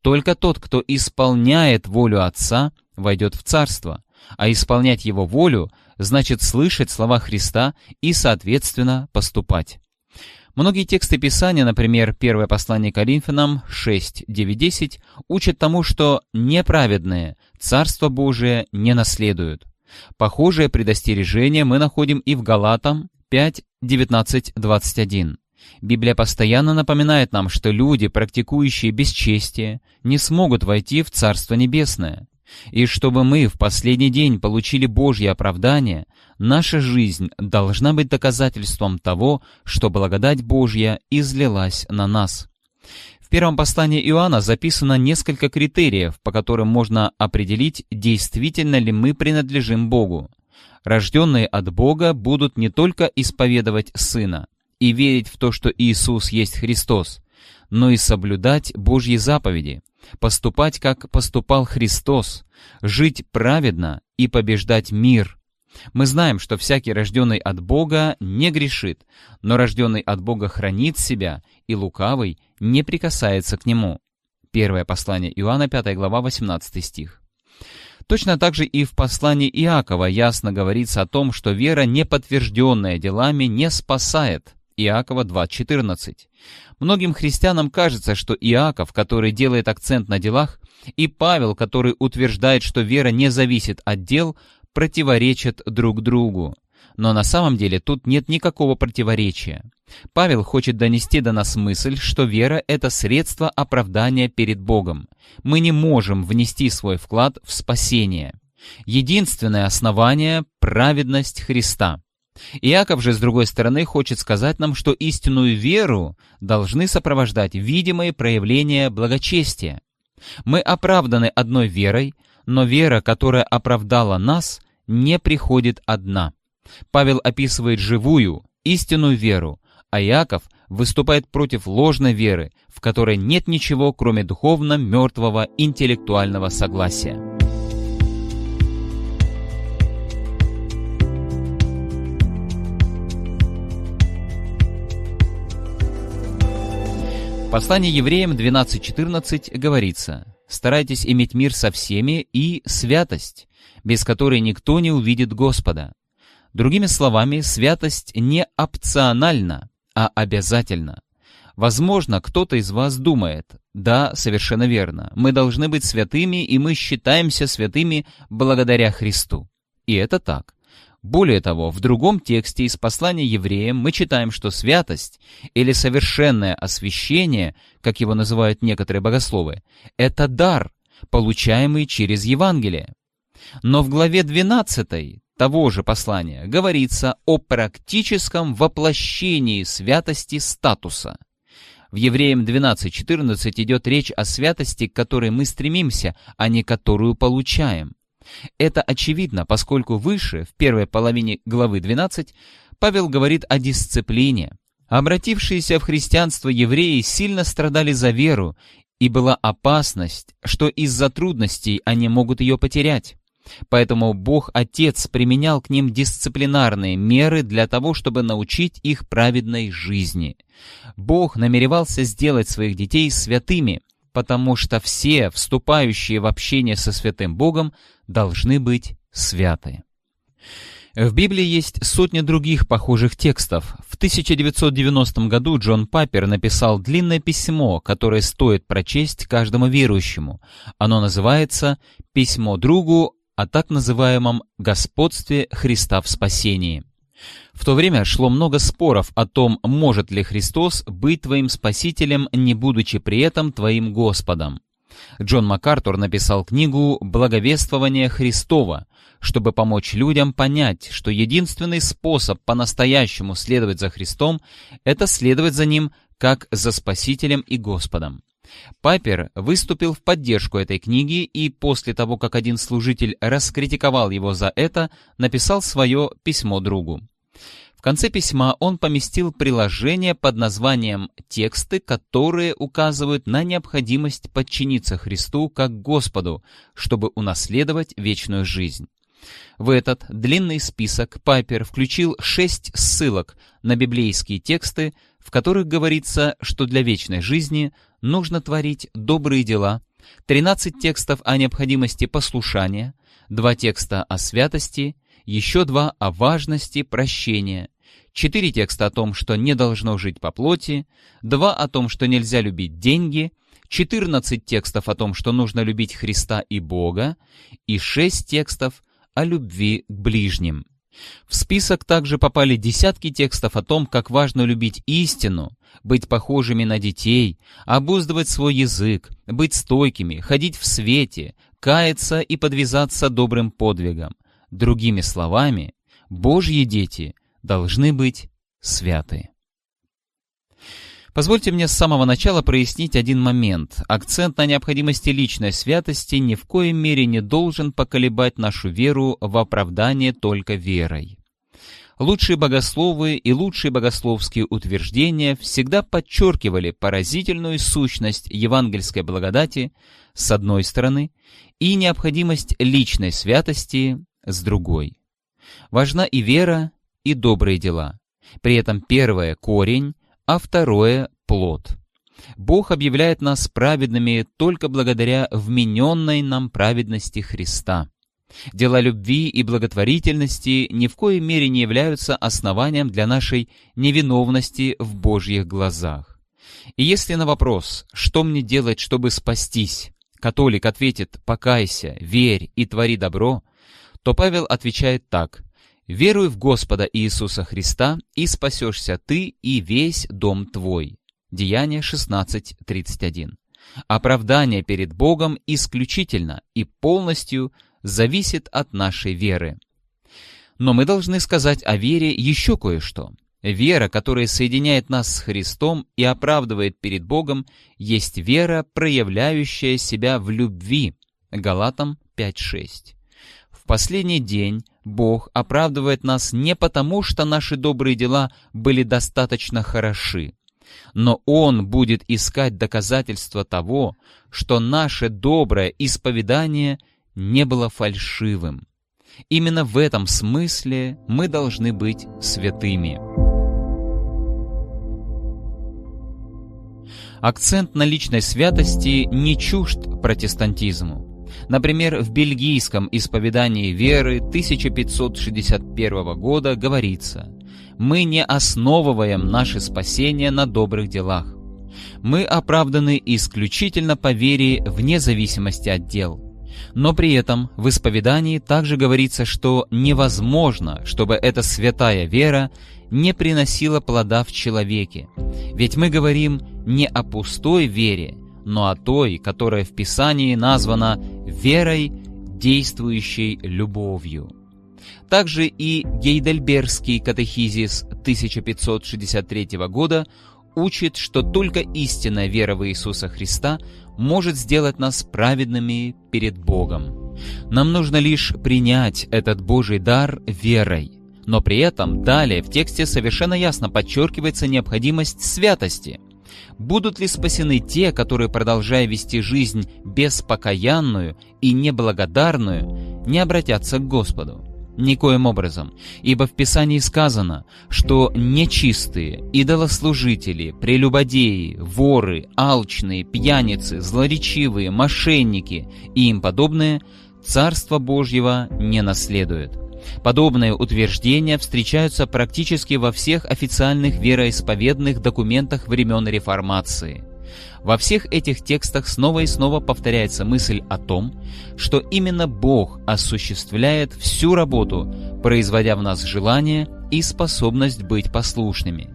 Только тот, кто исполняет волю Отца, войдет в Царство, а исполнять Его волю значит слышать слова Христа и, соответственно, поступать. Многие тексты Писания, например, первое послание Коринфянам 6, 9, 10, учат тому, что неправедные Царство Божие не наследуют. Похожее предостережение мы находим и в Галатам 5, 19, 21. Библия постоянно напоминает нам, что люди, практикующие бесчестие, не смогут войти в Царство Небесное. И чтобы мы в последний день получили Божье оправдание, наша жизнь должна быть доказательством того, что благодать Божья излилась на нас. В первом послании Иоанна записано несколько критериев, по которым можно определить, действительно ли мы принадлежим Богу рожденные от Бога, будут не только исповедовать Сына и верить в то, что Иисус есть Христос, но и соблюдать Божьи заповеди, поступать, как поступал Христос, жить праведно и побеждать мир. Мы знаем, что всякий рожденный от Бога не грешит, но рожденный от Бога хранит себя, и лукавый не прикасается к нему. Первое послание Иоанна, 5 глава, 18 стих. Точно так же и в послании Иакова ясно говорится о том, что вера, не подтвержденная делами, не спасает. Иакова 2.14. Многим христианам кажется, что Иаков, который делает акцент на делах, и Павел, который утверждает, что вера не зависит от дел, противоречат друг другу. Но на самом деле тут нет никакого противоречия. Павел хочет донести до нас мысль, что вера — это средство оправдания перед Богом. Мы не можем внести свой вклад в спасение. Единственное основание — праведность Христа. Иаков же, с другой стороны, хочет сказать нам, что истинную веру должны сопровождать видимые проявления благочестия. Мы оправданы одной верой, но вера, которая оправдала нас, не приходит одна. Павел описывает живую, истинную веру, а Иаков выступает против ложной веры, в которой нет ничего, кроме духовно мертвого интеллектуального согласия. В послании евреям 12.14 говорится «Старайтесь иметь мир со всеми и святость, без которой никто не увидит Господа». Другими словами, святость не опциональна, а обязательна. Возможно, кто-то из вас думает, да, совершенно верно, мы должны быть святыми, и мы считаемся святыми благодаря Христу. И это так. Более того, в другом тексте из послания евреям мы читаем, что святость или совершенное освящение, как его называют некоторые богословы, это дар, получаемый через Евангелие. Но в главе 12 того же послания говорится о практическом воплощении святости статуса. В Евреям 12.14 идет речь о святости, к которой мы стремимся, а не которую получаем. Это очевидно, поскольку выше, в первой половине главы 12, Павел говорит о дисциплине. Обратившиеся в христианство евреи сильно страдали за веру, и была опасность, что из-за трудностей они могут ее потерять. Поэтому Бог Отец применял к ним дисциплинарные меры для того, чтобы научить их праведной жизни. Бог намеревался сделать своих детей святыми, потому что все, вступающие в общение со святым Богом, должны быть святы. В Библии есть сотни других похожих текстов. В 1990 году Джон Паппер написал длинное письмо, которое стоит прочесть каждому верующему. Оно называется «Письмо другу о так называемом «господстве Христа в спасении». В то время шло много споров о том, может ли Христос быть твоим спасителем, не будучи при этом твоим Господом. Джон МакАртур написал книгу «Благовествование Христова», чтобы помочь людям понять, что единственный способ по-настоящему следовать за Христом – это следовать за Ним как за Спасителем и Господом. Пайпер выступил в поддержку этой книги и после того, как один служитель раскритиковал его за это, написал свое письмо другу. В конце письма он поместил приложение под названием «Тексты, которые указывают на необходимость подчиниться Христу как Господу, чтобы унаследовать вечную жизнь». В этот длинный список Пайпер включил шесть ссылок на библейские тексты, в которых говорится, что для вечной жизни нужно творить добрые дела, 13 текстов о необходимости послушания, два текста о святости, еще два о важности прощения, четыре текста о том, что не должно жить по плоти, два о том, что нельзя любить деньги, 14 текстов о том, что нужно любить Христа и Бога, и шесть текстов о любви к ближним. В список также попали десятки текстов о том, как важно любить истину, быть похожими на детей, обуздывать свой язык, быть стойкими, ходить в свете, каяться и подвязаться добрым подвигом. Другими словами, Божьи дети должны быть святы. Позвольте мне с самого начала прояснить один момент. Акцент на необходимости личной святости ни в коей мере не должен поколебать нашу веру в оправдание только верой. Лучшие богословы и лучшие богословские утверждения всегда подчеркивали поразительную сущность евангельской благодати с одной стороны и необходимость личной святости с другой. Важна и вера, и добрые дела. При этом первое – корень, а второе – плод. Бог объявляет нас праведными только благодаря вмененной нам праведности Христа. Дела любви и благотворительности ни в коей мере не являются основанием для нашей невиновности в Божьих глазах. И если на вопрос «что мне делать, чтобы спастись?» католик ответит «покайся, верь и твори добро», то Павел отвечает так «Веруй в Господа Иисуса Христа, и спасешься ты и весь дом твой». Деяние 16.31. Оправдание перед Богом исключительно и полностью – зависит от нашей веры. Но мы должны сказать о вере еще кое-что. Вера, которая соединяет нас с Христом и оправдывает перед Богом, есть вера, проявляющая себя в любви. Галатам 5.6. Последний день Бог оправдывает нас не потому, что наши добрые дела были достаточно хороши, но Он будет искать доказательства того, что наше доброе исповедание не было фальшивым. Именно в этом смысле мы должны быть святыми. Акцент на личной святости не чужд протестантизму. Например, в бельгийском исповедании веры 1561 года говорится «Мы не основываем наше спасение на добрых делах. Мы оправданы исключительно по вере вне зависимости от дел». Но при этом в исповедании также говорится, что невозможно, чтобы эта святая вера не приносила плода в человеке. Ведь мы говорим не о пустой вере, но о той, которая в Писании названа верой, действующей любовью. Также и Гейдельбергский катехизис 1563 года учит, что только истинная вера в Иисуса Христа может сделать нас праведными перед Богом. Нам нужно лишь принять этот Божий дар верой. Но при этом далее в тексте совершенно ясно подчеркивается необходимость святости. Будут ли спасены те, которые, продолжая вести жизнь беспокаянную и неблагодарную, не обратятся к Господу? Никоим образом, ибо в Писании сказано, что нечистые, идолослужители, прелюбодеи, воры, алчные, пьяницы, злоречивые, мошенники и им подобные Царство Божьего не наследуют. Подобные утверждения встречаются практически во всех официальных вероисповедных документах времен Реформации. Во всех этих текстах снова и снова повторяется мысль о том, что именно Бог осуществляет всю работу, производя в нас желание и способность быть послушными.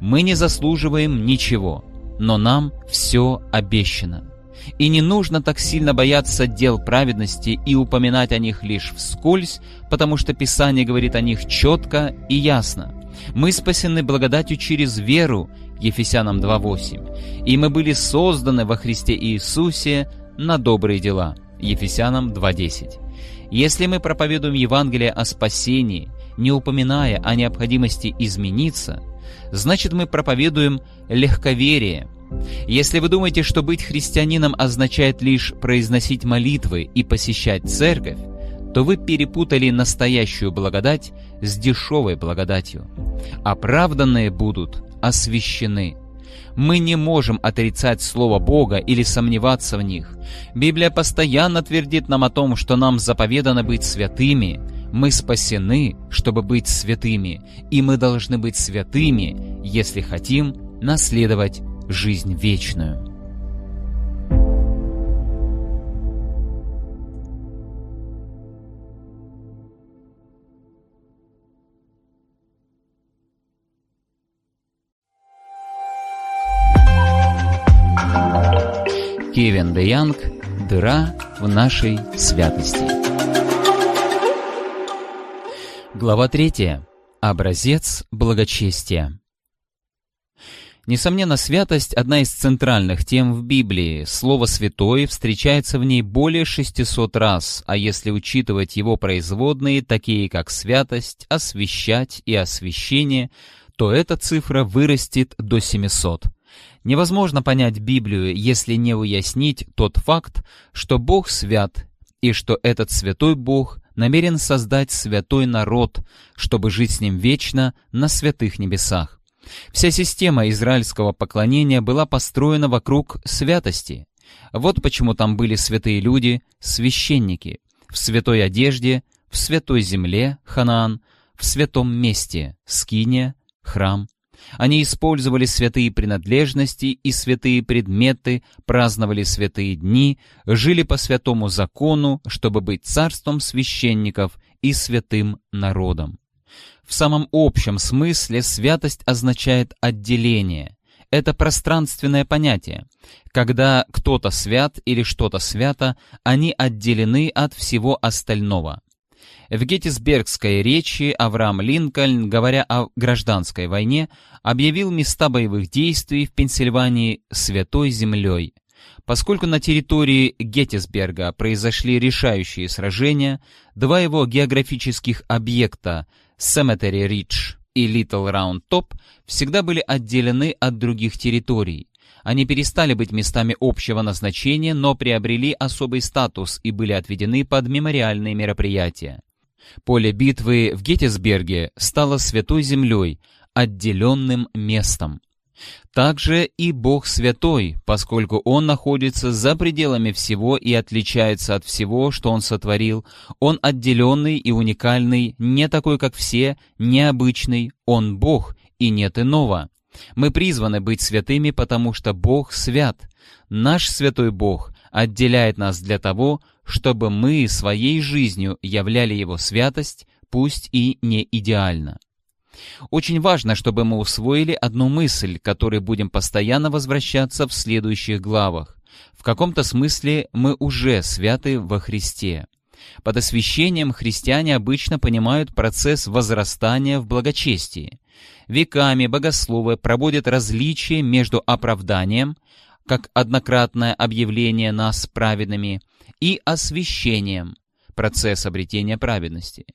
Мы не заслуживаем ничего, но нам все обещано. И не нужно так сильно бояться дел праведности и упоминать о них лишь вскользь, потому что Писание говорит о них четко и ясно. Мы спасены благодатью через веру, Ефесянам 2.8, и мы были созданы во Христе Иисусе на добрые дела, Ефесянам 2.10. Если мы проповедуем Евангелие о спасении, не упоминая о необходимости измениться, значит мы проповедуем легковерие, если вы думаете, что быть христианином означает лишь произносить молитвы и посещать церковь, то вы перепутали настоящую благодать с дешевой благодатью. Оправданные будут освящены. Мы не можем отрицать Слово Бога или сомневаться в них. Библия постоянно твердит нам о том, что нам заповедано быть святыми. Мы спасены, чтобы быть святыми, и мы должны быть святыми, если хотим наследовать жизнь вечную. Кевин Де Янг «Дыра в нашей святости». Глава 3. Образец благочестия. Несомненно, святость – одна из центральных тем в Библии. Слово «святой» встречается в ней более 600 раз, а если учитывать его производные, такие как святость, освящать и освящение, то эта цифра вырастет до 700. Невозможно понять Библию, если не уяснить тот факт, что Бог свят, и что этот святой Бог намерен создать святой народ, чтобы жить с ним вечно на святых небесах. Вся система израильского поклонения была построена вокруг святости. Вот почему там были святые люди, священники, в святой одежде, в святой земле, Ханаан, в святом месте, Скиния, храм. Они использовали святые принадлежности и святые предметы, праздновали святые дни, жили по святому закону, чтобы быть царством священников и святым народом. В самом общем смысле святость означает отделение. Это пространственное понятие. Когда кто-то свят или что-то свято, они отделены от всего остального. В Геттисбергской речи Авраам Линкольн, говоря о гражданской войне, объявил места боевых действий в Пенсильвании «святой землей». Поскольку на территории Геттисберга произошли решающие сражения, два его географических объекта Cemetery Ridge и Little Round Top всегда были отделены от других территорий. Они перестали быть местами общего назначения, но приобрели особый статус и были отведены под мемориальные мероприятия. Поле битвы в Геттисберге стало святой землей, отделенным местом. Также и Бог святой, поскольку Он находится за пределами всего и отличается от всего, что Он сотворил. Он отделенный и уникальный, не такой, как все, необычный. Он Бог, и нет иного. Мы призваны быть святыми, потому что Бог свят. Наш святой Бог отделяет нас для того, чтобы мы своей жизнью являли Его святость, пусть и не идеально. Очень важно, чтобы мы усвоили одну мысль, к которой будем постоянно возвращаться в следующих главах. В каком-то смысле мы уже святы во Христе. Под освящением христиане обычно понимают процесс возрастания в благочестии. Веками богословы проводят различие между оправданием, как однократное объявление нас праведными, и освящением, процесс обретения праведности.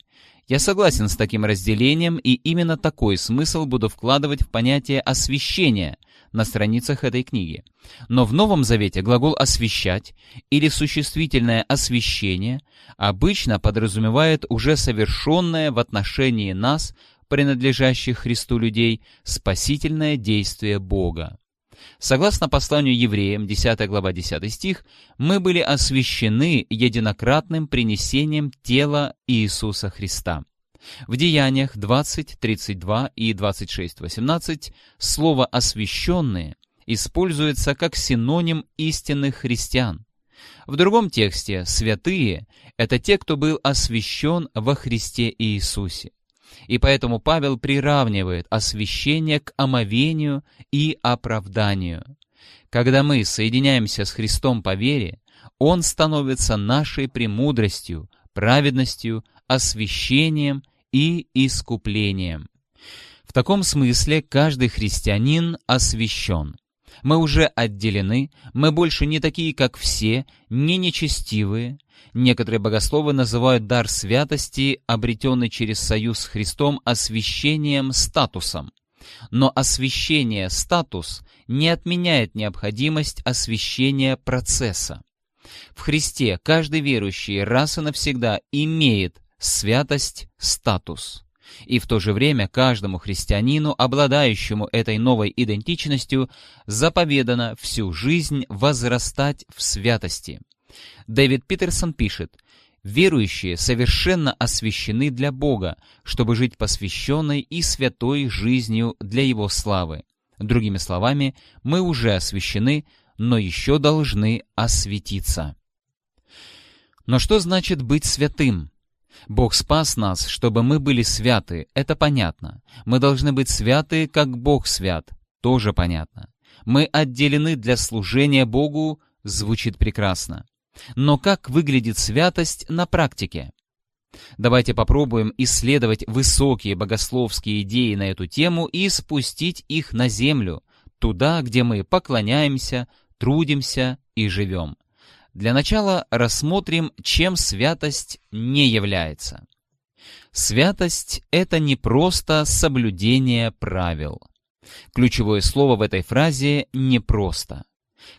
Я согласен с таким разделением, и именно такой смысл буду вкладывать в понятие освящения на страницах этой книги. Но в Новом Завете глагол «освящать» или существительное «освящение» обычно подразумевает уже совершенное в отношении нас, принадлежащих Христу людей, спасительное действие Бога. Согласно посланию евреям, 10 глава 10 стих, мы были освящены единократным принесением тела Иисуса Христа. В Деяниях 20, 32 и 26, 18 слово «освященные» используется как синоним истинных христиан. В другом тексте «святые» — это те, кто был освящен во Христе Иисусе. И поэтому Павел приравнивает освящение к омовению и оправданию. Когда мы соединяемся с Христом по вере, Он становится нашей премудростью, праведностью, освящением и искуплением. В таком смысле каждый христианин освящен. Мы уже отделены, мы больше не такие, как все, не нечестивые. Некоторые богословы называют дар святости, обретенный через союз с Христом, освящением статусом. Но освящение статус не отменяет необходимость освящения процесса. В Христе каждый верующий раз и навсегда имеет святость статус. И в то же время каждому христианину, обладающему этой новой идентичностью, заповедано всю жизнь возрастать в святости. Дэвид Питерсон пишет, «Верующие совершенно освящены для Бога, чтобы жить посвященной и святой жизнью для Его славы. Другими словами, мы уже освящены, но еще должны осветиться». Но что значит быть святым? Бог спас нас, чтобы мы были святы, это понятно. Мы должны быть святы, как Бог свят, тоже понятно. Мы отделены для служения Богу, звучит прекрасно. Но как выглядит святость на практике? Давайте попробуем исследовать высокие богословские идеи на эту тему и спустить их на землю, туда, где мы поклоняемся, трудимся и живем. Для начала рассмотрим, чем святость не является. Святость — это не просто соблюдение правил. Ключевое слово в этой фразе «не просто».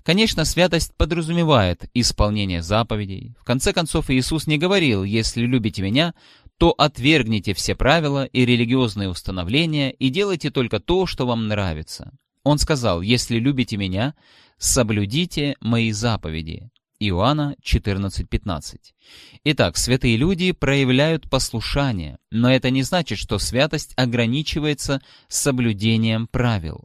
Конечно, святость подразумевает исполнение заповедей. В конце концов, Иисус не говорил «если любите меня, то отвергните все правила и религиозные установления и делайте только то, что вам нравится». Он сказал «если любите меня, соблюдите мои заповеди». Иоанна 14.15. Итак, святые люди проявляют послушание, но это не значит, что святость ограничивается соблюдением правил.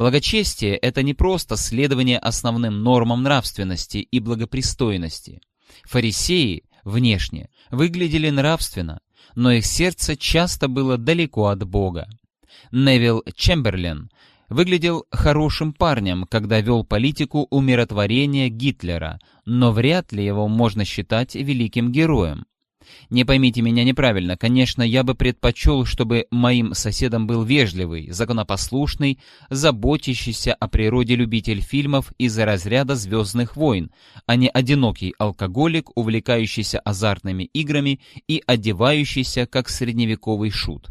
Благочестие — это не просто следование основным нормам нравственности и благопристойности. Фарисеи, внешне, выглядели нравственно, но их сердце часто было далеко от Бога. Невил Чемберлен выглядел хорошим парнем, когда вел политику умиротворения Гитлера, но вряд ли его можно считать великим героем. Не поймите меня неправильно, конечно, я бы предпочел, чтобы моим соседом был вежливый, законопослушный, заботящийся о природе любитель фильмов из-за разряда «Звездных войн», а не одинокий алкоголик, увлекающийся азартными играми и одевающийся как средневековый шут.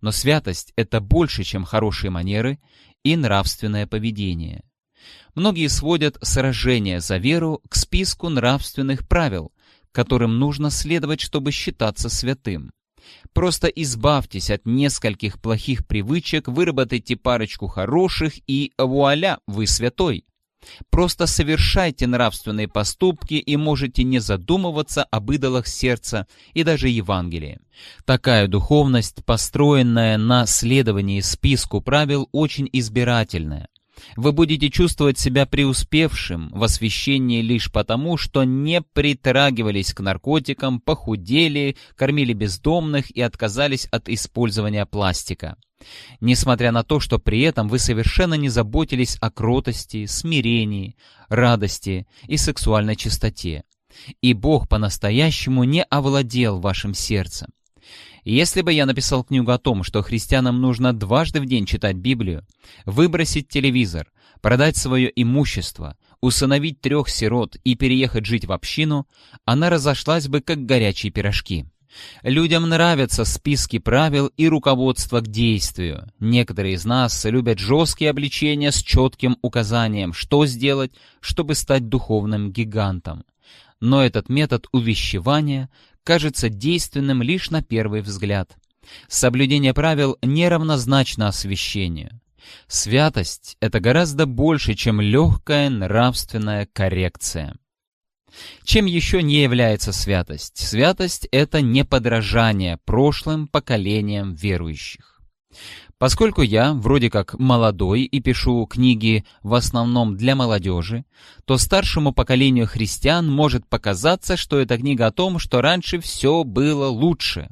Но святость — это больше, чем хорошие манеры и нравственное поведение. Многие сводят сражение за веру к списку нравственных правил, которым нужно следовать, чтобы считаться святым. Просто избавьтесь от нескольких плохих привычек, выработайте парочку хороших и вуаля, вы святой. Просто совершайте нравственные поступки и можете не задумываться об идолах сердца и даже Евангелии. Такая духовность, построенная на следовании списку правил, очень избирательная. Вы будете чувствовать себя преуспевшим в освящении лишь потому, что не притрагивались к наркотикам, похудели, кормили бездомных и отказались от использования пластика. Несмотря на то, что при этом вы совершенно не заботились о кротости, смирении, радости и сексуальной чистоте. и Бог по-настоящему не овладел вашим сердцем. Если бы я написал книгу о том, что христианам нужно дважды в день читать Библию, выбросить телевизор, продать свое имущество, усыновить трех сирот и переехать жить в общину, она разошлась бы как горячие пирожки. Людям нравятся списки правил и руководство к действию. Некоторые из нас любят жесткие обличения с четким указанием, что сделать, чтобы стать духовным гигантом. Но этот метод увещевания кажется действенным лишь на первый взгляд. Соблюдение правил неравнозначно освящению. Святость — это гораздо больше, чем легкая нравственная коррекция. Чем еще не является святость? Святость — это неподражание прошлым поколениям верующих. Поскольку я вроде как молодой и пишу книги в основном для молодежи, то старшему поколению христиан может показаться, что эта книга о том, что раньше все было лучше.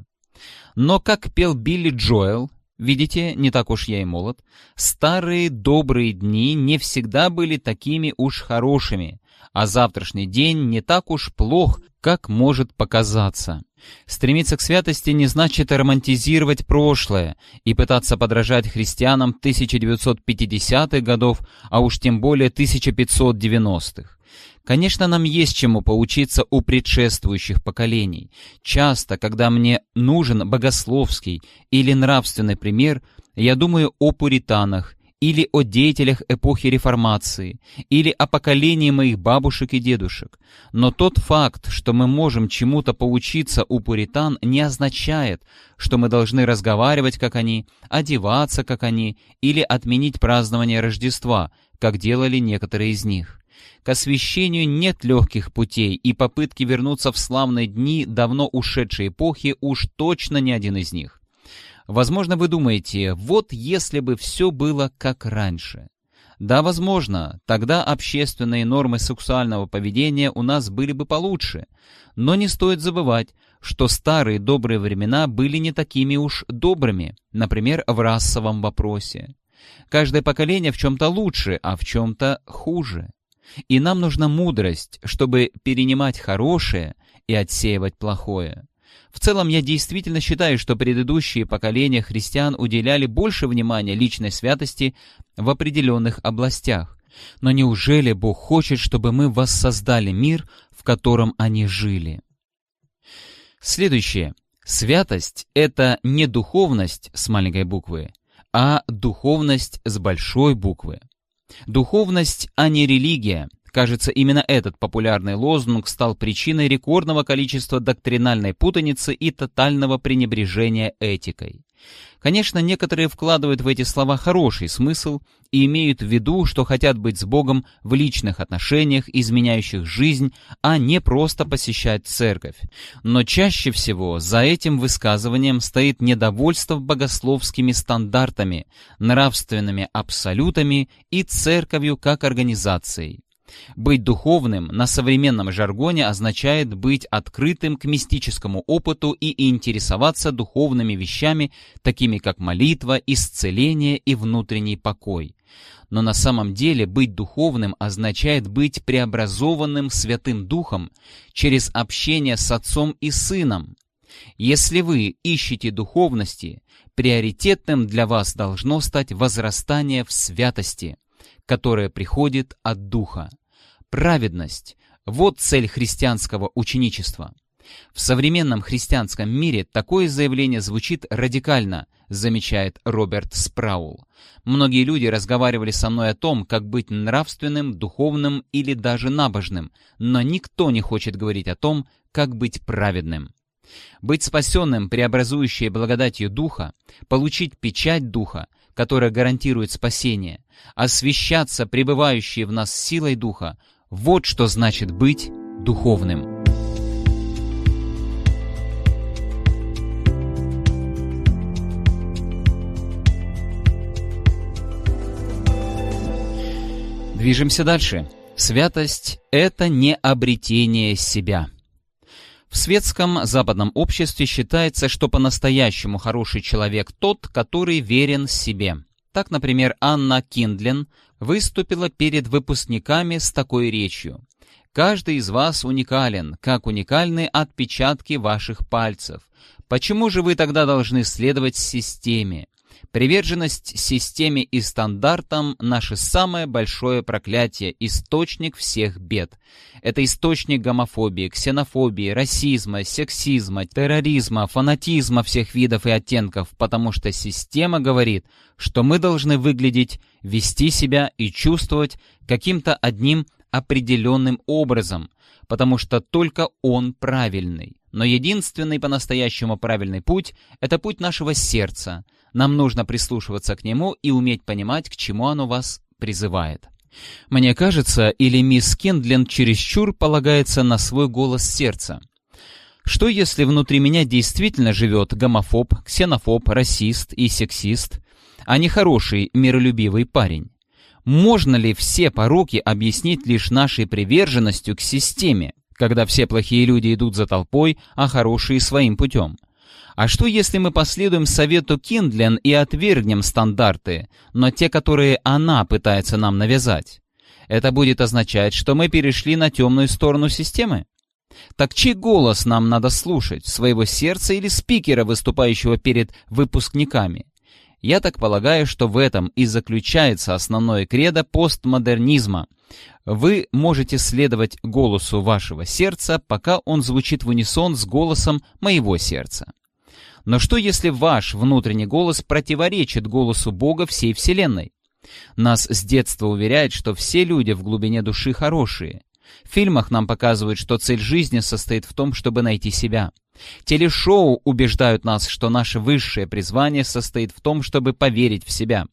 Но, как пел Билли Джоэл, видите, не так уж я и молод, старые добрые дни не всегда были такими уж хорошими, а завтрашний день не так уж плох, как может показаться. Стремиться к святости не значит романтизировать прошлое и пытаться подражать христианам 1950-х годов, а уж тем более 1590-х. Конечно, нам есть чему поучиться у предшествующих поколений. Часто, когда мне нужен богословский или нравственный пример, я думаю о пуританах или о деятелях эпохи реформации, или о поколении моих бабушек и дедушек. Но тот факт, что мы можем чему-то поучиться у пуритан, не означает, что мы должны разговаривать, как они, одеваться, как они, или отменить празднование Рождества, как делали некоторые из них. К освящению нет легких путей, и попытки вернуться в славные дни давно ушедшей эпохи уж точно не один из них. Возможно, вы думаете, вот если бы все было как раньше. Да, возможно, тогда общественные нормы сексуального поведения у нас были бы получше. Но не стоит забывать, что старые добрые времена были не такими уж добрыми, например, в расовом вопросе. Каждое поколение в чем-то лучше, а в чем-то хуже. И нам нужна мудрость, чтобы перенимать хорошее и отсеивать плохое. В целом, я действительно считаю, что предыдущие поколения христиан уделяли больше внимания личной святости в определенных областях. Но неужели Бог хочет, чтобы мы воссоздали мир, в котором они жили? Следующее. Святость — это не духовность с маленькой буквы, а духовность с большой буквы. Духовность, а не религия, Кажется, именно этот популярный лозунг стал причиной рекордного количества доктринальной путаницы и тотального пренебрежения этикой. Конечно, некоторые вкладывают в эти слова хороший смысл и имеют в виду, что хотят быть с Богом в личных отношениях, изменяющих жизнь, а не просто посещать церковь. Но чаще всего за этим высказыванием стоит недовольство богословскими стандартами, нравственными абсолютами и церковью как организацией. Быть духовным на современном жаргоне означает быть открытым к мистическому опыту и интересоваться духовными вещами, такими как молитва, исцеление и внутренний покой. Но на самом деле быть духовным означает быть преобразованным Святым Духом через общение с Отцом и Сыном. Если вы ищете духовности, приоритетным для вас должно стать возрастание в святости – которое приходит от Духа. Праведность – вот цель христианского ученичества. В современном христианском мире такое заявление звучит радикально, замечает Роберт Спраул. Многие люди разговаривали со мной о том, как быть нравственным, духовным или даже набожным, но никто не хочет говорить о том, как быть праведным. Быть спасенным, преобразующей благодатью Духа, получить печать Духа, которая гарантирует спасение, освещаться пребывающей в нас силой Духа, вот что значит быть духовным. Движемся дальше. Святость — это не обретение себя. В светском западном обществе считается, что по-настоящему хороший человек тот, который верен себе. Так, например, Анна Киндлен, выступила перед выпускниками с такой речью. «Каждый из вас уникален, как уникальны отпечатки ваших пальцев. Почему же вы тогда должны следовать системе? Приверженность системе и стандартам – наше самое большое проклятие, источник всех бед. Это источник гомофобии, ксенофобии, расизма, сексизма, терроризма, фанатизма всех видов и оттенков, потому что система говорит, что мы должны выглядеть, вести себя и чувствовать каким-то одним определенным образом, потому что только он правильный. Но единственный по-настоящему правильный путь – это путь нашего сердца – нам нужно прислушиваться к нему и уметь понимать, к чему оно вас призывает. Мне кажется, или мисс Кендлен чересчур полагается на свой голос сердца. Что если внутри меня действительно живет гомофоб, ксенофоб, расист и сексист, а не хороший, миролюбивый парень? Можно ли все пороки объяснить лишь нашей приверженностью к системе, когда все плохие люди идут за толпой, а хорошие своим путем? А что, если мы последуем совету Киндлен и отвергнем стандарты, но те, которые она пытается нам навязать? Это будет означать, что мы перешли на темную сторону системы? Так чей голос нам надо слушать, своего сердца или спикера, выступающего перед выпускниками? Я так полагаю, что в этом и заключается основное кредо постмодернизма. Вы можете следовать голосу вашего сердца, пока он звучит в унисон с голосом моего сердца. Но что если ваш внутренний голос противоречит голосу Бога всей Вселенной? Нас с детства уверяют, что все люди в глубине души хорошие. В фильмах нам показывают, что цель жизни состоит в том, чтобы найти себя. Телешоу убеждают нас, что наше высшее призвание состоит в том, чтобы поверить в себя.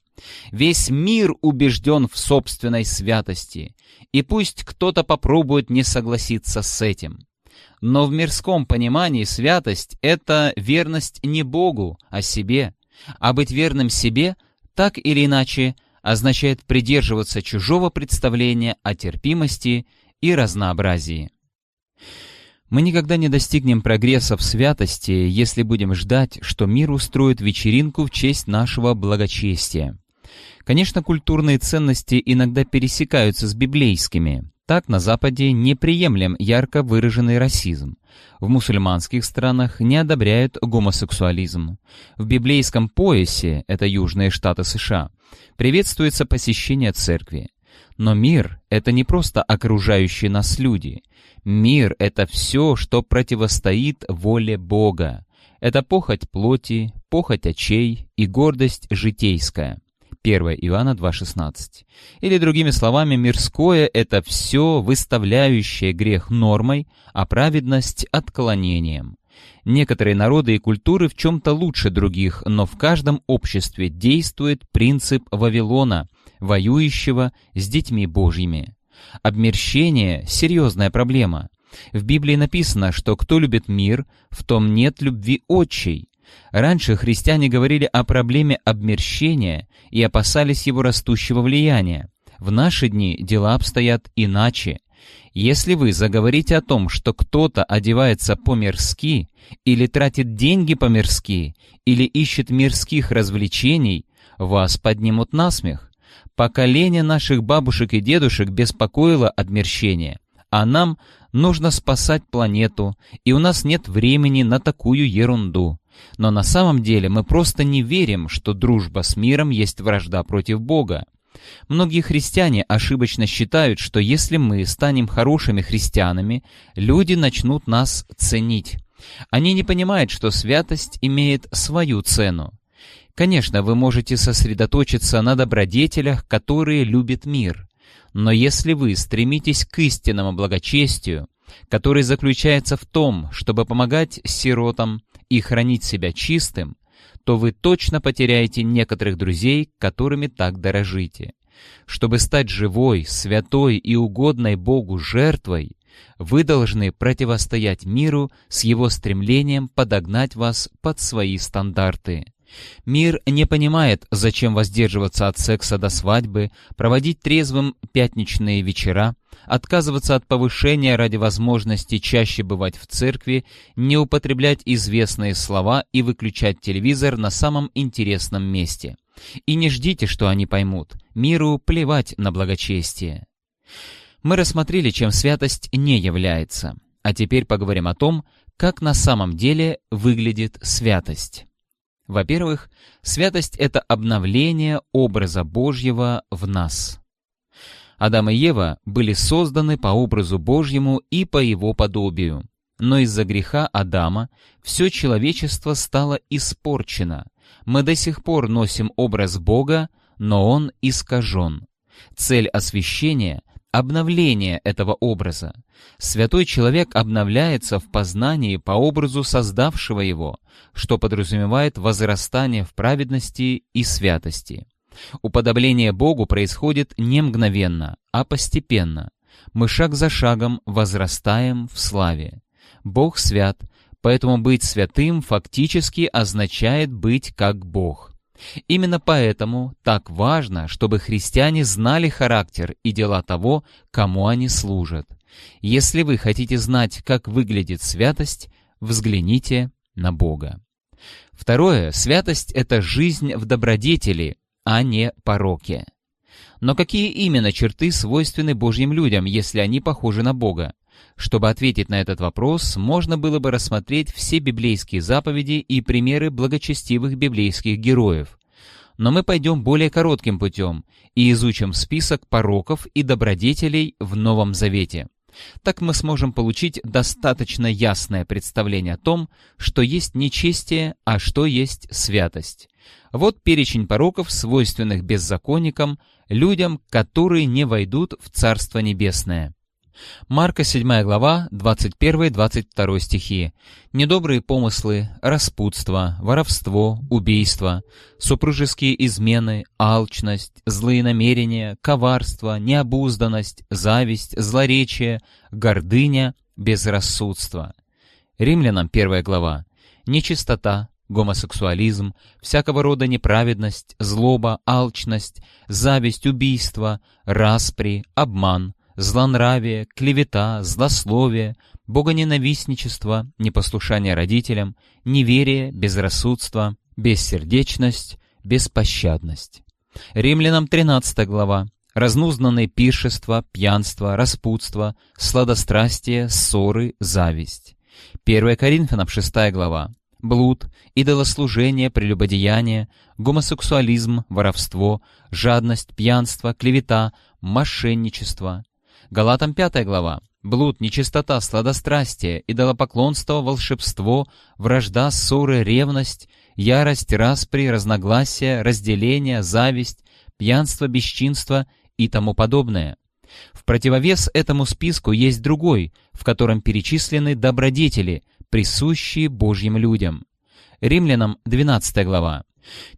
Весь мир убежден в собственной святости, и пусть кто-то попробует не согласиться с этим. Но в мирском понимании святость — это верность не Богу, а себе. А быть верным себе, так или иначе, означает придерживаться чужого представления о терпимости и разнообразии. Мы никогда не достигнем прогресса в святости, если будем ждать, что мир устроит вечеринку в честь нашего благочестия. Конечно, культурные ценности иногда пересекаются с библейскими. Так на Западе неприемлем ярко выраженный расизм. В мусульманских странах не одобряют гомосексуализм. В библейском поясе, это южные штаты США, приветствуется посещение церкви. Но мир — это не просто окружающие нас люди. Мир — это все, что противостоит воле Бога. Это похоть плоти, похоть очей и гордость житейская. 1 Иоанна 2,16. Или другими словами, мирское — это все, выставляющее грех нормой, а праведность — отклонением. Некоторые народы и культуры в чем-то лучше других, но в каждом обществе действует принцип Вавилона, воюющего с детьми Божьими. Обмерщение — серьезная проблема. В Библии написано, что кто любит мир, в том нет любви отчей. Раньше христиане говорили о проблеме обмерщения и опасались его растущего влияния. В наши дни дела обстоят иначе. Если вы заговорите о том, что кто-то одевается по-мирски, или тратит деньги по-мирски, или ищет мирских развлечений, вас поднимут на смех. Поколение наших бабушек и дедушек беспокоило обмерщение, а нам нужно спасать планету, и у нас нет времени на такую ерунду. Но на самом деле мы просто не верим, что дружба с миром есть вражда против Бога. Многие христиане ошибочно считают, что если мы станем хорошими христианами, люди начнут нас ценить. Они не понимают, что святость имеет свою цену. Конечно, вы можете сосредоточиться на добродетелях, которые любят мир. Но если вы стремитесь к истинному благочестию, который заключается в том, чтобы помогать сиротам, и хранить себя чистым, то вы точно потеряете некоторых друзей, которыми так дорожите. Чтобы стать живой, святой и угодной Богу жертвой, вы должны противостоять миру с его стремлением подогнать вас под свои стандарты. Мир не понимает, зачем воздерживаться от секса до свадьбы, проводить трезвым пятничные вечера, отказываться от повышения ради возможности чаще бывать в церкви, не употреблять известные слова и выключать телевизор на самом интересном месте. И не ждите, что они поймут. Миру плевать на благочестие. Мы рассмотрели, чем святость не является. А теперь поговорим о том, как на самом деле выглядит святость. Во-первых, святость — это обновление образа Божьего в нас. Адам и Ева были созданы по образу Божьему и по его подобию. Но из-за греха Адама все человечество стало испорчено. Мы до сих пор носим образ Бога, но он искажен. Цель освящения — обновление этого образа. Святой человек обновляется в познании по образу создавшего его, что подразумевает возрастание в праведности и святости. Уподобление Богу происходит не мгновенно, а постепенно. Мы шаг за шагом возрастаем в славе. Бог свят, поэтому быть святым фактически означает быть как Бог. Именно поэтому так важно, чтобы христиане знали характер и дела того, кому они служат. Если вы хотите знать, как выглядит святость, взгляните на Бога. Второе, святость — это жизнь в добродетели, а не пороке. Но какие именно черты свойственны Божьим людям, если они похожи на Бога? Чтобы ответить на этот вопрос, можно было бы рассмотреть все библейские заповеди и примеры благочестивых библейских героев. Но мы пойдем более коротким путем и изучим список пороков и добродетелей в Новом Завете. Так мы сможем получить достаточно ясное представление о том, что есть нечестие, а что есть святость. Вот перечень пороков, свойственных беззаконникам, людям, которые не войдут в Царство Небесное. Марка 7 глава, 21-22 стихи. Недобрые помыслы, распутство, воровство, убийство, супружеские измены, алчность, злые намерения, коварство, необузданность, зависть, злоречие, гордыня, безрассудство. Римлянам 1 глава. Нечистота, гомосексуализм, всякого рода неправедность, злоба, алчность, зависть, убийство, распри, обман, злонравие, клевета, злословие, богоненавистничество, непослушание родителям, неверие, безрассудство, бессердечность, беспощадность. Римлянам 13 глава. Разнузнанные пиршества, пьянство, распутство, сладострастие, ссоры, зависть. 1 Коринфянам 6 глава. Блуд, идолослужение, прелюбодеяние, гомосексуализм, воровство, жадность, пьянство, клевета, мошенничество. Галатам 5 глава. Блуд, нечистота, сладострастие, идолопоклонство, волшебство, вражда, ссоры, ревность, ярость, распри, разногласия, разделение, зависть, пьянство, бесчинство и тому подобное. В противовес этому списку есть другой, в котором перечислены добродетели, присущие Божьим людям. Римлянам 12 глава.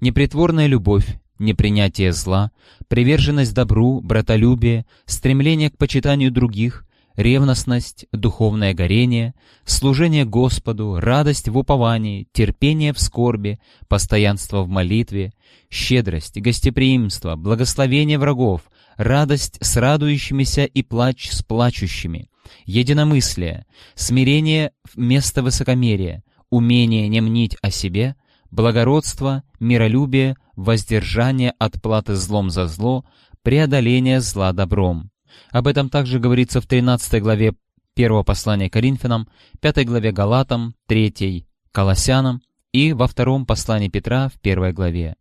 Непритворная любовь, непринятие зла, приверженность добру, братолюбие, стремление к почитанию других, ревностность, духовное горение, служение Господу, радость в уповании, терпение в скорби, постоянство в молитве, щедрость, гостеприимство, благословение врагов, радость с радующимися и плач с плачущими, единомыслие, смирение вместо высокомерия, умение не мнить о себе — благородство, миролюбие, воздержание от платы злом за зло, преодоление зла добром. Об этом также говорится в 13 главе 1 послания Коринфянам, 5 главе Галатам, 3 Колоссянам и во втором послании Петра в 1 главе.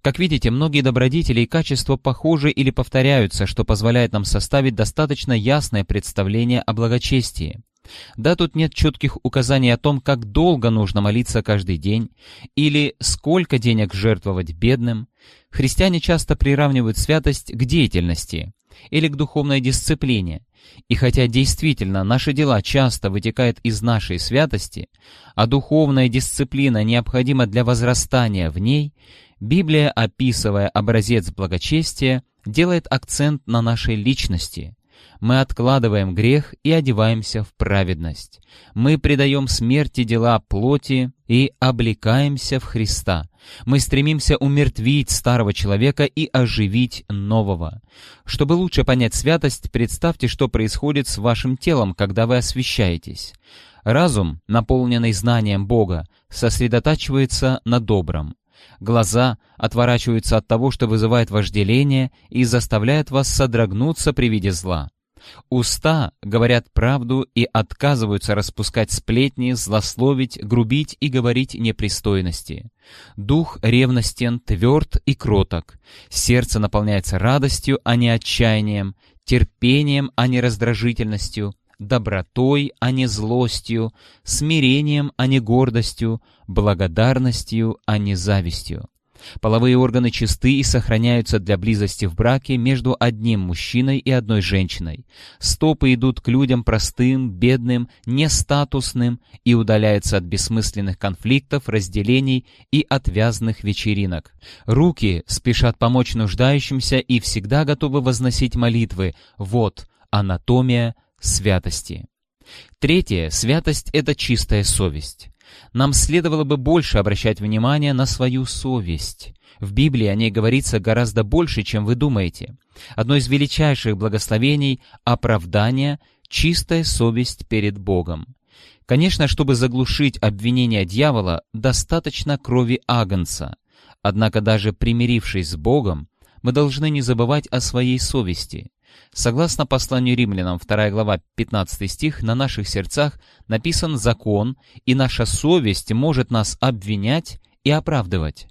Как видите, многие добродетели и качества похожи или повторяются, что позволяет нам составить достаточно ясное представление о благочестии. Да, тут нет четких указаний о том, как долго нужно молиться каждый день или сколько денег жертвовать бедным. Христиане часто приравнивают святость к деятельности или к духовной дисциплине. И хотя действительно наши дела часто вытекают из нашей святости, а духовная дисциплина необходима для возрастания в ней, Библия, описывая образец благочестия, делает акцент на нашей личности, мы откладываем грех и одеваемся в праведность. Мы предаем смерти дела плоти и облекаемся в Христа. Мы стремимся умертвить старого человека и оживить нового. Чтобы лучше понять святость, представьте, что происходит с вашим телом, когда вы освящаетесь. Разум, наполненный знанием Бога, сосредотачивается на добром. Глаза отворачиваются от того, что вызывает вожделение и заставляет вас содрогнуться при виде зла. Уста говорят правду и отказываются распускать сплетни, злословить, грубить и говорить непристойности. Дух ревностен, тверд и кроток. Сердце наполняется радостью, а не отчаянием, терпением, а не раздражительностью, добротой, а не злостью, смирением, а не гордостью, благодарностью, а не завистью. Половые органы чисты и сохраняются для близости в браке между одним мужчиной и одной женщиной. Стопы идут к людям простым, бедным, нестатусным и удаляются от бессмысленных конфликтов, разделений и отвязных вечеринок. Руки спешат помочь нуждающимся и всегда готовы возносить молитвы. Вот анатомия святости. Третье. Святость — это чистая совесть. Нам следовало бы больше обращать внимание на свою совесть. В Библии о ней говорится гораздо больше, чем вы думаете. Одно из величайших благословений — оправдание, чистая совесть перед Богом. Конечно, чтобы заглушить обвинения дьявола, достаточно крови Агнца. Однако даже примирившись с Богом, мы должны не забывать о своей совести. Согласно посланию римлянам, 2 глава, 15 стих, на наших сердцах написан закон, и наша совесть может нас обвинять и оправдывать.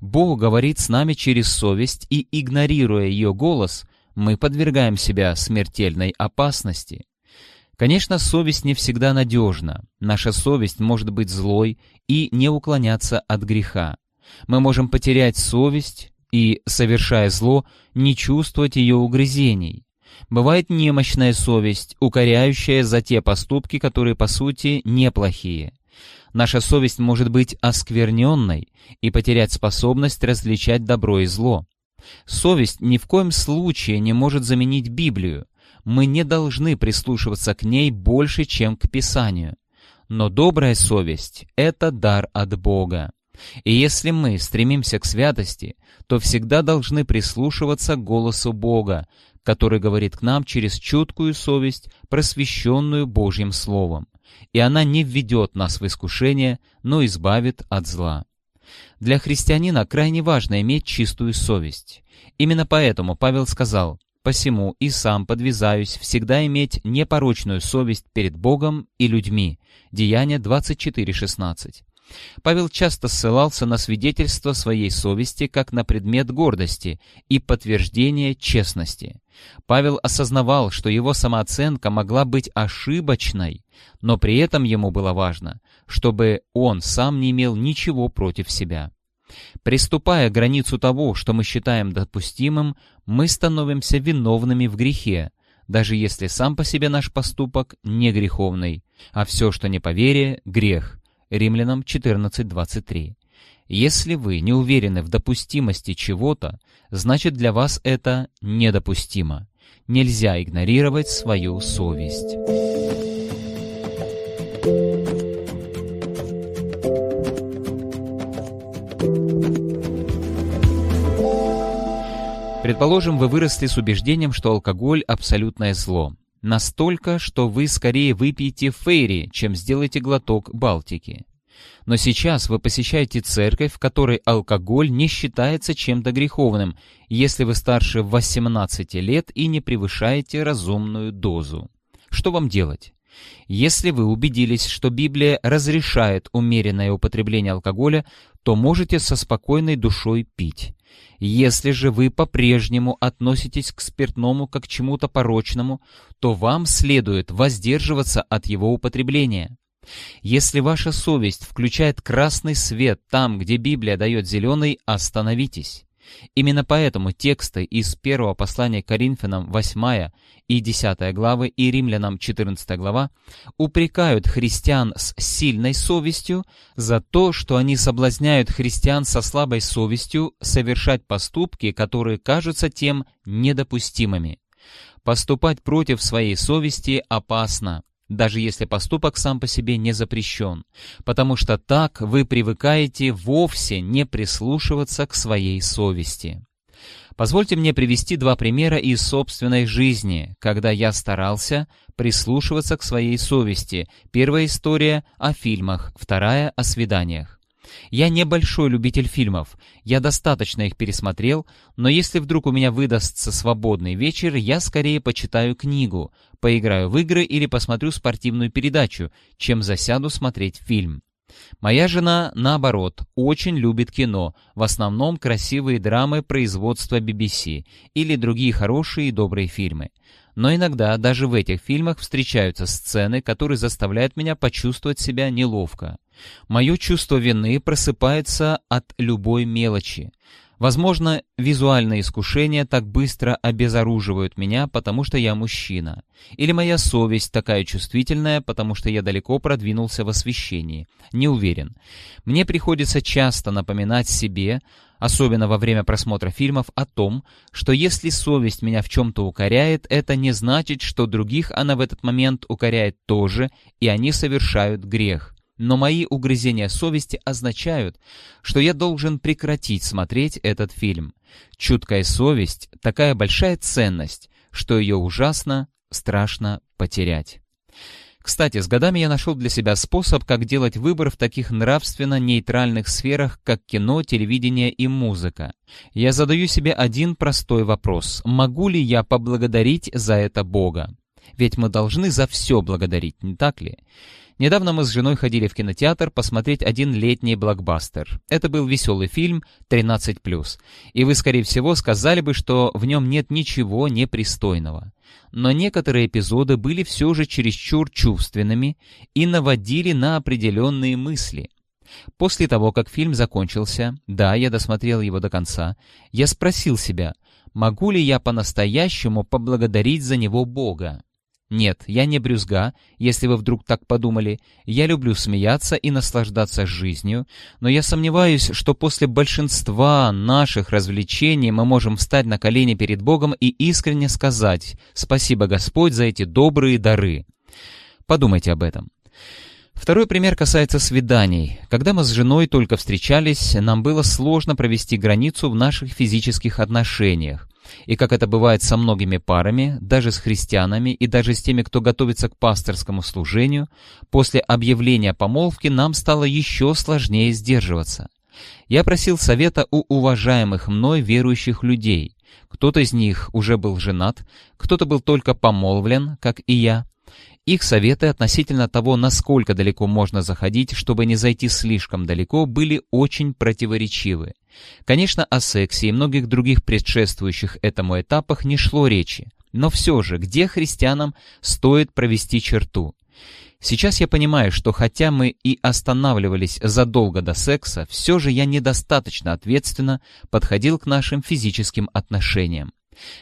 Бог говорит с нами через совесть, и, игнорируя ее голос, мы подвергаем себя смертельной опасности. Конечно, совесть не всегда надежна. Наша совесть может быть злой и не уклоняться от греха. Мы можем потерять совесть и, совершая зло, не чувствовать ее угрызений. Бывает немощная совесть, укоряющая за те поступки, которые по сути неплохие. Наша совесть может быть оскверненной и потерять способность различать добро и зло. Совесть ни в коем случае не может заменить Библию. Мы не должны прислушиваться к ней больше, чем к Писанию. Но добрая совесть — это дар от Бога. И если мы стремимся к святости, то всегда должны прислушиваться к голосу Бога, который говорит к нам через чуткую совесть, просвещенную Божьим Словом. И она не введет нас в искушение, но избавит от зла. Для христианина крайне важно иметь чистую совесть. Именно поэтому Павел сказал, «Посему и сам подвязаюсь всегда иметь непорочную совесть перед Богом и людьми». Деяние 24.16. Павел часто ссылался на свидетельство своей совести как на предмет гордости и подтверждение честности. Павел осознавал, что его самооценка могла быть ошибочной, но при этом ему было важно, чтобы он сам не имел ничего против себя. Приступая к границу того, что мы считаем допустимым, мы становимся виновными в грехе, даже если сам по себе наш поступок не греховный, а все, что не по вере, — грех. Римлянам 14.23. Если вы не уверены в допустимости чего-то, значит для вас это недопустимо. Нельзя игнорировать свою совесть. Предположим, вы выросли с убеждением, что алкоголь – абсолютное зло. Настолько, что вы скорее выпьете фейри, чем сделаете глоток Балтики. Но сейчас вы посещаете церковь, в которой алкоголь не считается чем-то греховным, если вы старше 18 лет и не превышаете разумную дозу. Что вам делать? Если вы убедились, что Библия разрешает умеренное употребление алкоголя, то можете со спокойной душой пить. Если же вы по-прежнему относитесь к спиртному как к чему-то порочному, то вам следует воздерживаться от его употребления. Если ваша совесть включает красный свет там, где Библия дает зеленый, остановитесь. Именно поэтому тексты из первого послания Коринфянам 8 и 10 главы и Римлянам 14 глава упрекают христиан с сильной совестью за то, что они соблазняют христиан со слабой совестью совершать поступки, которые кажутся тем недопустимыми. Поступать против своей совести опасно даже если поступок сам по себе не запрещен, потому что так вы привыкаете вовсе не прислушиваться к своей совести. Позвольте мне привести два примера из собственной жизни, когда я старался прислушиваться к своей совести. Первая история о фильмах, вторая о свиданиях. Я небольшой любитель фильмов, я достаточно их пересмотрел, но если вдруг у меня выдастся свободный вечер, я скорее почитаю книгу, поиграю в игры или посмотрю спортивную передачу, чем засяду смотреть фильм. Моя жена, наоборот, очень любит кино, в основном красивые драмы производства BBC или другие хорошие и добрые фильмы. Но иногда даже в этих фильмах встречаются сцены, которые заставляют меня почувствовать себя неловко. Мое чувство вины просыпается от любой мелочи. Возможно, визуальные искушения так быстро обезоруживают меня, потому что я мужчина. Или моя совесть такая чувствительная, потому что я далеко продвинулся в освещении. Не уверен. Мне приходится часто напоминать себе, особенно во время просмотра фильмов, о том, что если совесть меня в чем-то укоряет, это не значит, что других она в этот момент укоряет тоже, и они совершают грех. Но мои угрызения совести означают, что я должен прекратить смотреть этот фильм. Чуткая совесть — такая большая ценность, что ее ужасно, страшно потерять. Кстати, с годами я нашел для себя способ, как делать выбор в таких нравственно нейтральных сферах, как кино, телевидение и музыка. Я задаю себе один простой вопрос. Могу ли я поблагодарить за это Бога? Ведь мы должны за все благодарить, не так ли? Недавно мы с женой ходили в кинотеатр посмотреть один летний блокбастер. Это был веселый фильм «13+,» и вы, скорее всего, сказали бы, что в нем нет ничего непристойного. Но некоторые эпизоды были все же чересчур чувственными и наводили на определенные мысли. После того, как фильм закончился, да, я досмотрел его до конца, я спросил себя, могу ли я по-настоящему поблагодарить за него Бога? Нет, я не брюзга, если вы вдруг так подумали. Я люблю смеяться и наслаждаться жизнью, но я сомневаюсь, что после большинства наших развлечений мы можем встать на колени перед Богом и искренне сказать «Спасибо, Господь, за эти добрые дары». Подумайте об этом. Второй пример касается свиданий. Когда мы с женой только встречались, нам было сложно провести границу в наших физических отношениях. И как это бывает со многими парами, даже с христианами и даже с теми, кто готовится к пасторскому служению, после объявления помолвки нам стало еще сложнее сдерживаться. Я просил совета у уважаемых мной верующих людей. Кто-то из них уже был женат, кто-то был только помолвлен, как и я. Их советы относительно того, насколько далеко можно заходить, чтобы не зайти слишком далеко, были очень противоречивы. Конечно, о сексе и многих других предшествующих этому этапах не шло речи. Но все же, где христианам стоит провести черту? Сейчас я понимаю, что хотя мы и останавливались задолго до секса, все же я недостаточно ответственно подходил к нашим физическим отношениям.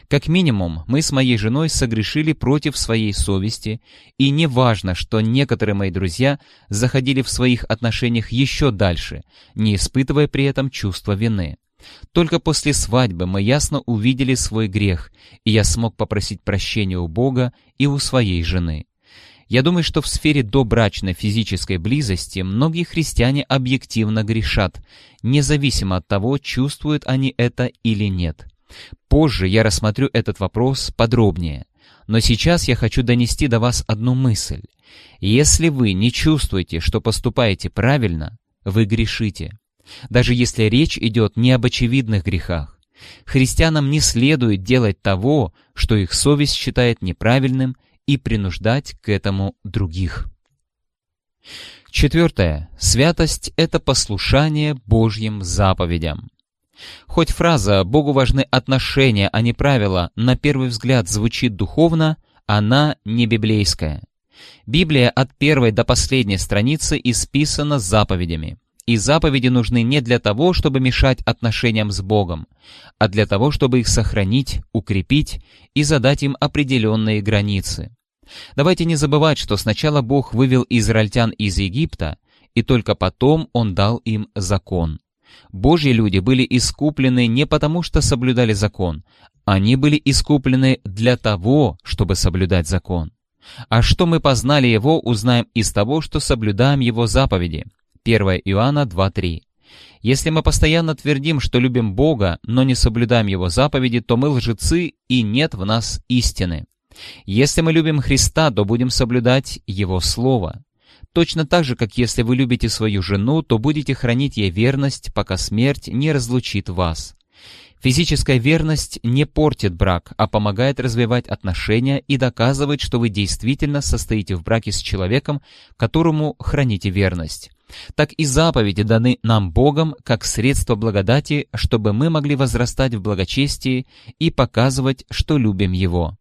Как минимум, мы с моей женой согрешили против своей совести, и не важно, что некоторые мои друзья заходили в своих отношениях еще дальше, не испытывая при этом чувства вины. Только после свадьбы мы ясно увидели свой грех, и я смог попросить прощения у Бога и у своей жены. Я думаю, что в сфере добрачной физической близости многие христиане объективно грешат, независимо от того, чувствуют они это или нет. Позже я рассмотрю этот вопрос подробнее. Но сейчас я хочу донести до вас одну мысль. Если вы не чувствуете, что поступаете правильно, вы грешите. Даже если речь идет не об очевидных грехах. Христианам не следует делать того, что их совесть считает неправильным, и принуждать к этому других. Четвертое. Святость — это послушание Божьим заповедям. Хоть фраза «Богу важны отношения, а не правила» на первый взгляд звучит духовно, она не библейская. Библия от первой до последней страницы исписана заповедями. И заповеди нужны не для того, чтобы мешать отношениям с Богом, а для того, чтобы их сохранить, укрепить и задать им определенные границы. Давайте не забывать, что сначала Бог вывел израильтян из Египта, и только потом Он дал им закон. Божьи люди были искуплены не потому, что соблюдали закон, они были искуплены для того, чтобы соблюдать закон. А что мы познали Его, узнаем из того, что соблюдаем Его заповеди. 1 Иоанна 2.3 Если мы постоянно твердим, что любим Бога, но не соблюдаем Его заповеди, то мы лжецы и нет в нас истины. Если мы любим Христа, то будем соблюдать Его Слово. Точно так же, как если вы любите свою жену, то будете хранить ей верность, пока смерть не разлучит вас. Физическая верность не портит брак, а помогает развивать отношения и доказывает, что вы действительно состоите в браке с человеком, которому храните верность. Так и заповеди даны нам Богом как средство благодати, чтобы мы могли возрастать в благочестии и показывать, что любим Его.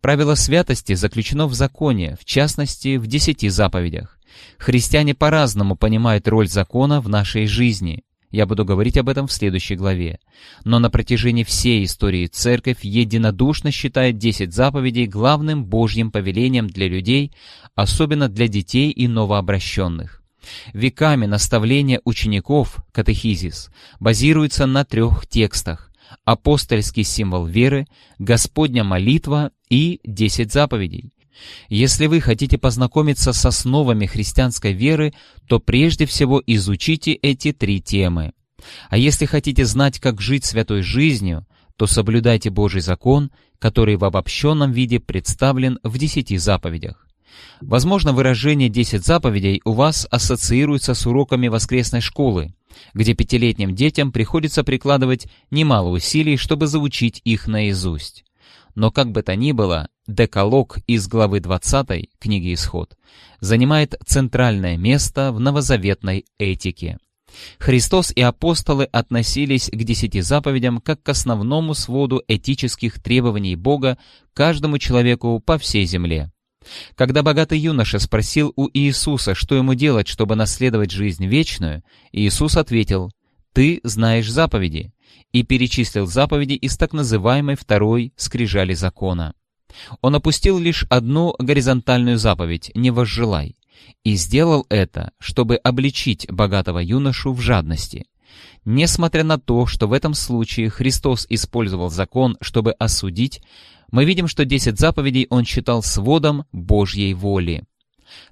Правило святости заключено в законе, в частности, в десяти заповедях. Христиане по-разному понимают роль закона в нашей жизни. Я буду говорить об этом в следующей главе. Но на протяжении всей истории Церковь единодушно считает десять заповедей главным Божьим повелением для людей, особенно для детей и новообращенных. Веками наставления учеников, катехизис, базируется на трех текстах апостольский символ веры, Господня молитва и десять заповедей. Если вы хотите познакомиться с основами христианской веры, то прежде всего изучите эти три темы. А если хотите знать, как жить святой жизнью, то соблюдайте Божий закон, который в обобщенном виде представлен в десяти заповедях. Возможно, выражение «десять заповедей» у вас ассоциируется с уроками воскресной школы, где пятилетним детям приходится прикладывать немало усилий, чтобы заучить их наизусть. Но как бы то ни было, декалог из главы 20 книги «Исход» занимает центральное место в новозаветной этике. Христос и апостолы относились к десяти заповедям как к основному своду этических требований Бога каждому человеку по всей земле. Когда богатый юноша спросил у Иисуса, что ему делать, чтобы наследовать жизнь вечную, Иисус ответил «Ты знаешь заповеди» и перечислил заповеди из так называемой второй скрижали закона. Он опустил лишь одну горизонтальную заповедь «Не возжелай» и сделал это, чтобы обличить богатого юношу в жадности. Несмотря на то, что в этом случае Христос использовал закон, чтобы осудить, мы видим, что десять заповедей он считал сводом Божьей воли.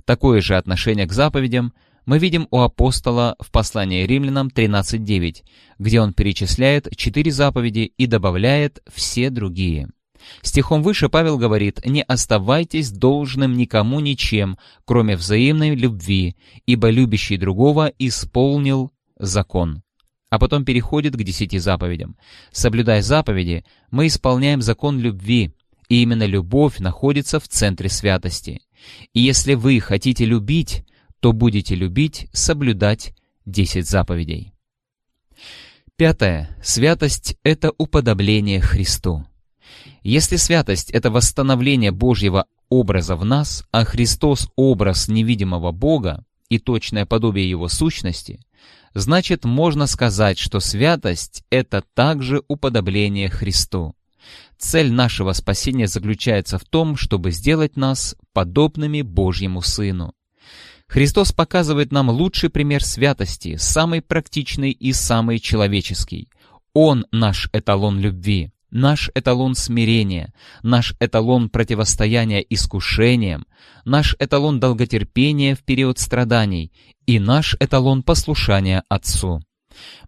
Такое же отношение к заповедям мы видим у апостола в послании римлянам 13.9, где он перечисляет четыре заповеди и добавляет все другие. Стихом выше Павел говорит «Не оставайтесь должным никому ничем, кроме взаимной любви, ибо любящий другого исполнил закон» а потом переходит к десяти заповедям. Соблюдая заповеди, мы исполняем закон любви, и именно любовь находится в центре святости. И если вы хотите любить, то будете любить, соблюдать десять заповедей. Пятое. Святость — это уподобление Христу. Если святость — это восстановление Божьего образа в нас, а Христос — образ невидимого Бога и точное подобие Его сущности, значит, можно сказать, что святость — это также уподобление Христу. Цель нашего спасения заключается в том, чтобы сделать нас подобными Божьему Сыну. Христос показывает нам лучший пример святости, самый практичный и самый человеческий. Он наш эталон любви, наш эталон смирения, наш эталон противостояния искушениям, наш эталон долготерпения в период страданий и наш эталон послушания Отцу.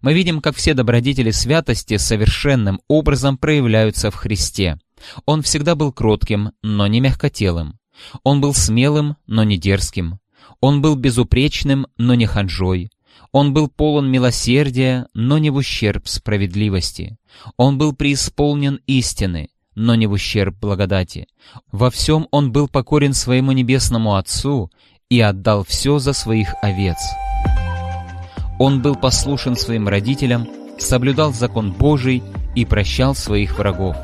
Мы видим, как все добродетели святости совершенным образом проявляются в Христе. Он всегда был кротким, но не мягкотелым. Он был смелым, но не дерзким. Он был безупречным, но не ханжой. Он был полон милосердия, но не в ущерб справедливости. Он был преисполнен истины, но не в ущерб благодати. Во всем он был покорен своему небесному Отцу и отдал все за своих овец. Он был послушен своим родителям, соблюдал закон Божий и прощал своих врагов.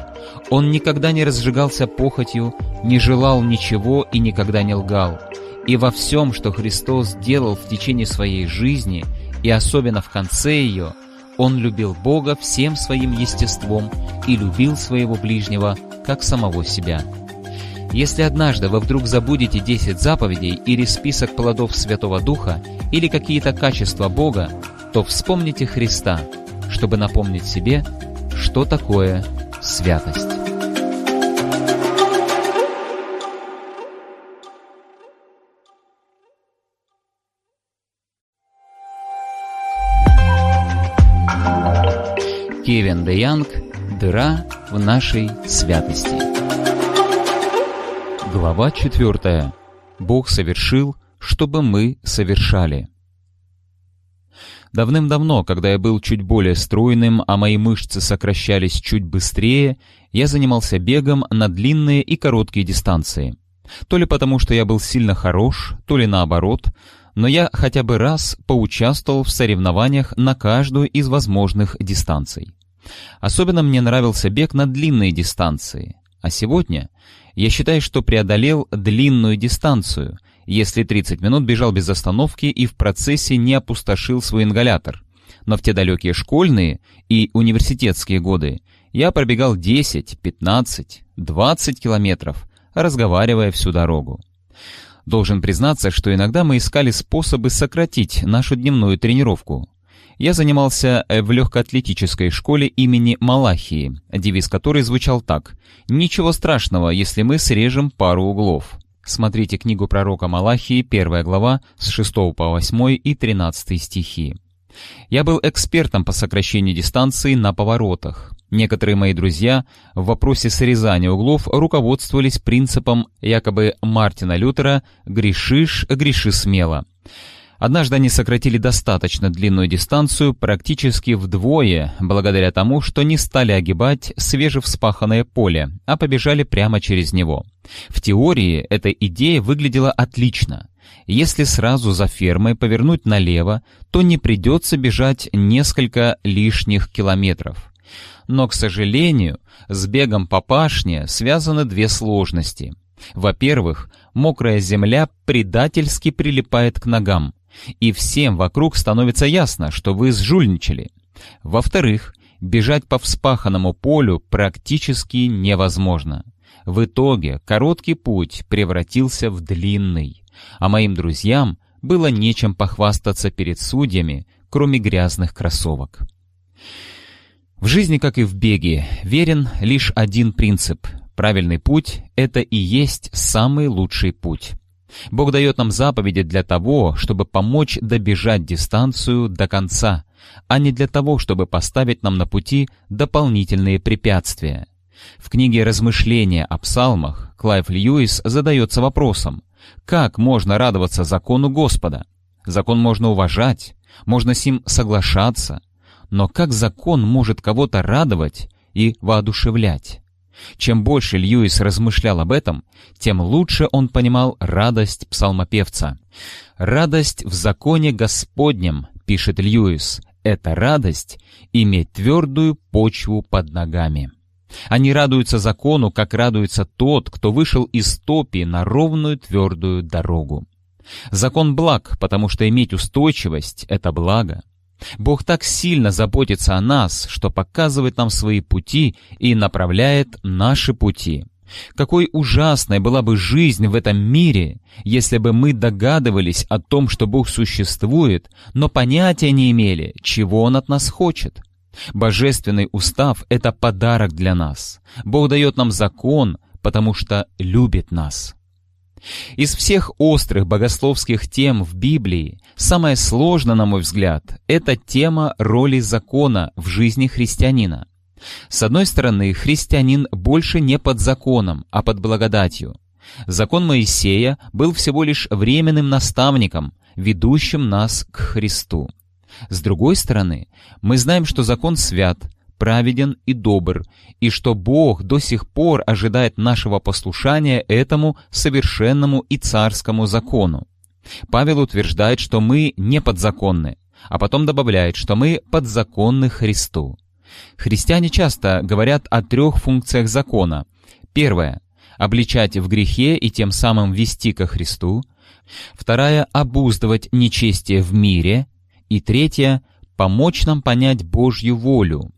Он никогда не разжигался похотью, не желал ничего и никогда не лгал. И во всем, что Христос делал в течение своей жизни, и особенно в конце ее, Он любил Бога всем своим естеством и любил своего ближнего, как самого себя. Если однажды вы вдруг забудете 10 заповедей или список плодов Святого Духа или какие-то качества Бога, то вспомните Христа, чтобы напомнить себе, что такое святость. Кевин Де Янг «Дыра в нашей святости». Глава 4. Бог совершил чтобы мы совершали. Давным-давно, когда я был чуть более стройным, а мои мышцы сокращались чуть быстрее, я занимался бегом на длинные и короткие дистанции. То ли потому, что я был сильно хорош, то ли наоборот, но я хотя бы раз поучаствовал в соревнованиях на каждую из возможных дистанций. Особенно мне нравился бег на длинные дистанции, а сегодня я считаю, что преодолел длинную дистанцию, если 30 минут бежал без остановки и в процессе не опустошил свой ингалятор. Но в те далекие школьные и университетские годы я пробегал 10, 15, 20 километров, разговаривая всю дорогу. Должен признаться, что иногда мы искали способы сократить нашу дневную тренировку. Я занимался в легкоатлетической школе имени Малахии, девиз которой звучал так «Ничего страшного, если мы срежем пару углов». Смотрите книгу пророка Малахии, первая глава, с 6 по 8 и 13 стихи. Я был экспертом по сокращению дистанции на поворотах. Некоторые мои друзья в вопросе срезания углов руководствовались принципом якобы Мартина Лютера «грешишь, греши смело». Однажды они сократили достаточно длинную дистанцию практически вдвое, благодаря тому, что не стали огибать свежевспаханное поле, а побежали прямо через него. В теории эта идея выглядела отлично. Если сразу за фермой повернуть налево, то не придется бежать несколько лишних километров. Но, к сожалению, с бегом по пашне связаны две сложности. Во-первых, мокрая земля предательски прилипает к ногам, и всем вокруг становится ясно, что вы сжульничали. Во-вторых, бежать по вспаханному полю практически невозможно. В итоге короткий путь превратился в длинный, а моим друзьям было нечем похвастаться перед судьями, кроме грязных кроссовок. В жизни, как и в беге, верен лишь один принцип. Правильный путь — это и есть самый лучший путь. Бог дает нам заповеди для того, чтобы помочь добежать дистанцию до конца, а не для того, чтобы поставить нам на пути дополнительные препятствия. В книге «Размышления о псалмах» Клайв Льюис задается вопросом, как можно радоваться закону Господа? Закон можно уважать, можно с ним соглашаться, но как закон может кого-то радовать и воодушевлять? Чем больше Льюис размышлял об этом, тем лучше он понимал радость псалмопевца. «Радость в законе Господнем», — пишет Льюис, — «это радость иметь твердую почву под ногами». Они радуются закону, как радуется тот, кто вышел из топи на ровную твердую дорогу. Закон благ, потому что иметь устойчивость — это благо. Бог так сильно заботится о нас, что показывает нам свои пути и направляет наши пути. Какой ужасной была бы жизнь в этом мире, если бы мы догадывались о том, что Бог существует, но понятия не имели, чего Он от нас хочет. Божественный устав — это подарок для нас. Бог дает нам закон, потому что любит нас. Из всех острых богословских тем в Библии самое сложное, на мой взгляд, это тема роли закона в жизни христианина. С одной стороны, христианин больше не под законом, а под благодатью. Закон Моисея был всего лишь временным наставником, ведущим нас к Христу. С другой стороны, мы знаем, что закон свят, праведен и добр, и что Бог до сих пор ожидает нашего послушания этому совершенному и царскому закону. Павел утверждает, что мы не подзаконны, а потом добавляет, что мы подзаконны Христу. Христиане часто говорят о трех функциях закона. Первая — обличать в грехе и тем самым вести ко Христу. Вторая — обуздывать нечестие в мире. И третья — помочь нам понять Божью волю,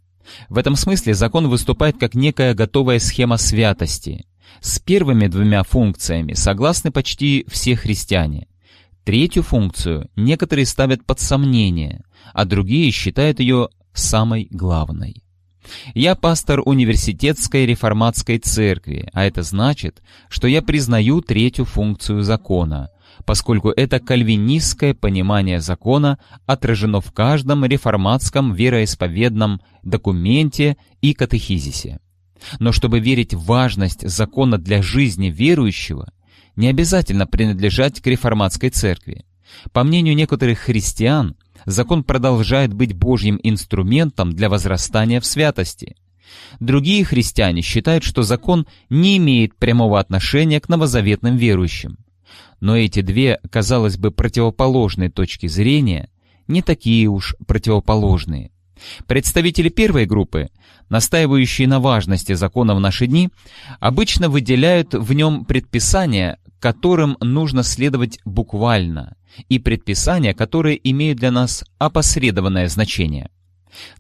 в этом смысле закон выступает как некая готовая схема святости. С первыми двумя функциями согласны почти все христиане. Третью функцию некоторые ставят под сомнение, а другие считают ее самой главной. Я пастор университетской реформатской церкви, а это значит, что я признаю третью функцию закона – поскольку это кальвинистское понимание закона отражено в каждом реформатском вероисповедном документе и катехизисе. Но чтобы верить в важность закона для жизни верующего, не обязательно принадлежать к реформатской церкви. По мнению некоторых христиан, закон продолжает быть Божьим инструментом для возрастания в святости. Другие христиане считают, что закон не имеет прямого отношения к новозаветным верующим. Но эти две, казалось бы, противоположные точки зрения не такие уж противоположные. Представители первой группы, настаивающие на важности закона в наши дни, обычно выделяют в нем предписания, которым нужно следовать буквально, и предписания, которые имеют для нас опосредованное значение.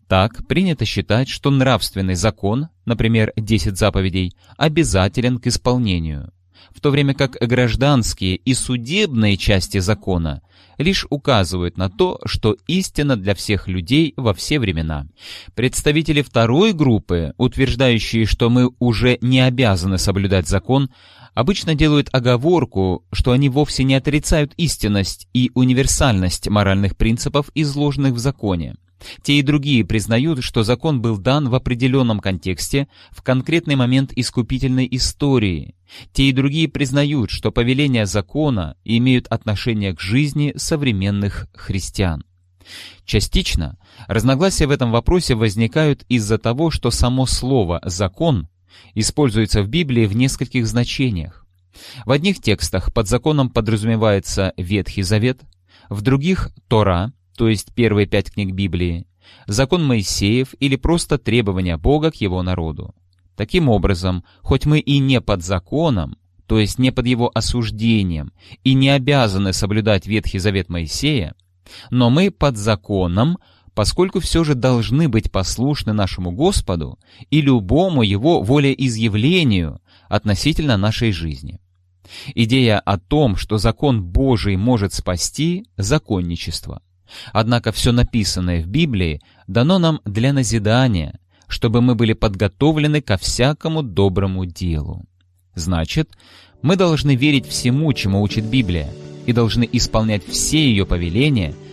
Так, принято считать, что нравственный закон, например, 10 заповедей, обязателен к исполнению, в то время как гражданские и судебные части закона лишь указывают на то, что истина для всех людей во все времена. Представители второй группы, утверждающие, что мы уже не обязаны соблюдать закон, обычно делают оговорку, что они вовсе не отрицают истинность и универсальность моральных принципов, изложенных в законе. Те и другие признают, что закон был дан в определенном контексте, в конкретный момент искупительной истории. Те и другие признают, что повеления закона имеют отношение к жизни современных христиан. Частично разногласия в этом вопросе возникают из-за того, что само слово «закон» используется в Библии в нескольких значениях. В одних текстах под законом подразумевается Ветхий Завет, в других — Тора, то есть первые пять книг Библии, закон Моисеев или просто требования Бога к его народу. Таким образом, хоть мы и не под законом, то есть не под его осуждением, и не обязаны соблюдать Ветхий Завет Моисея, но мы под законом, поскольку все же должны быть послушны нашему Господу и любому Его волеизъявлению относительно нашей жизни. Идея о том, что закон Божий может спасти – законничество. Однако все написанное в Библии дано нам для назидания, чтобы мы были подготовлены ко всякому доброму делу. Значит, мы должны верить всему, чему учит Библия, и должны исполнять все ее повеления –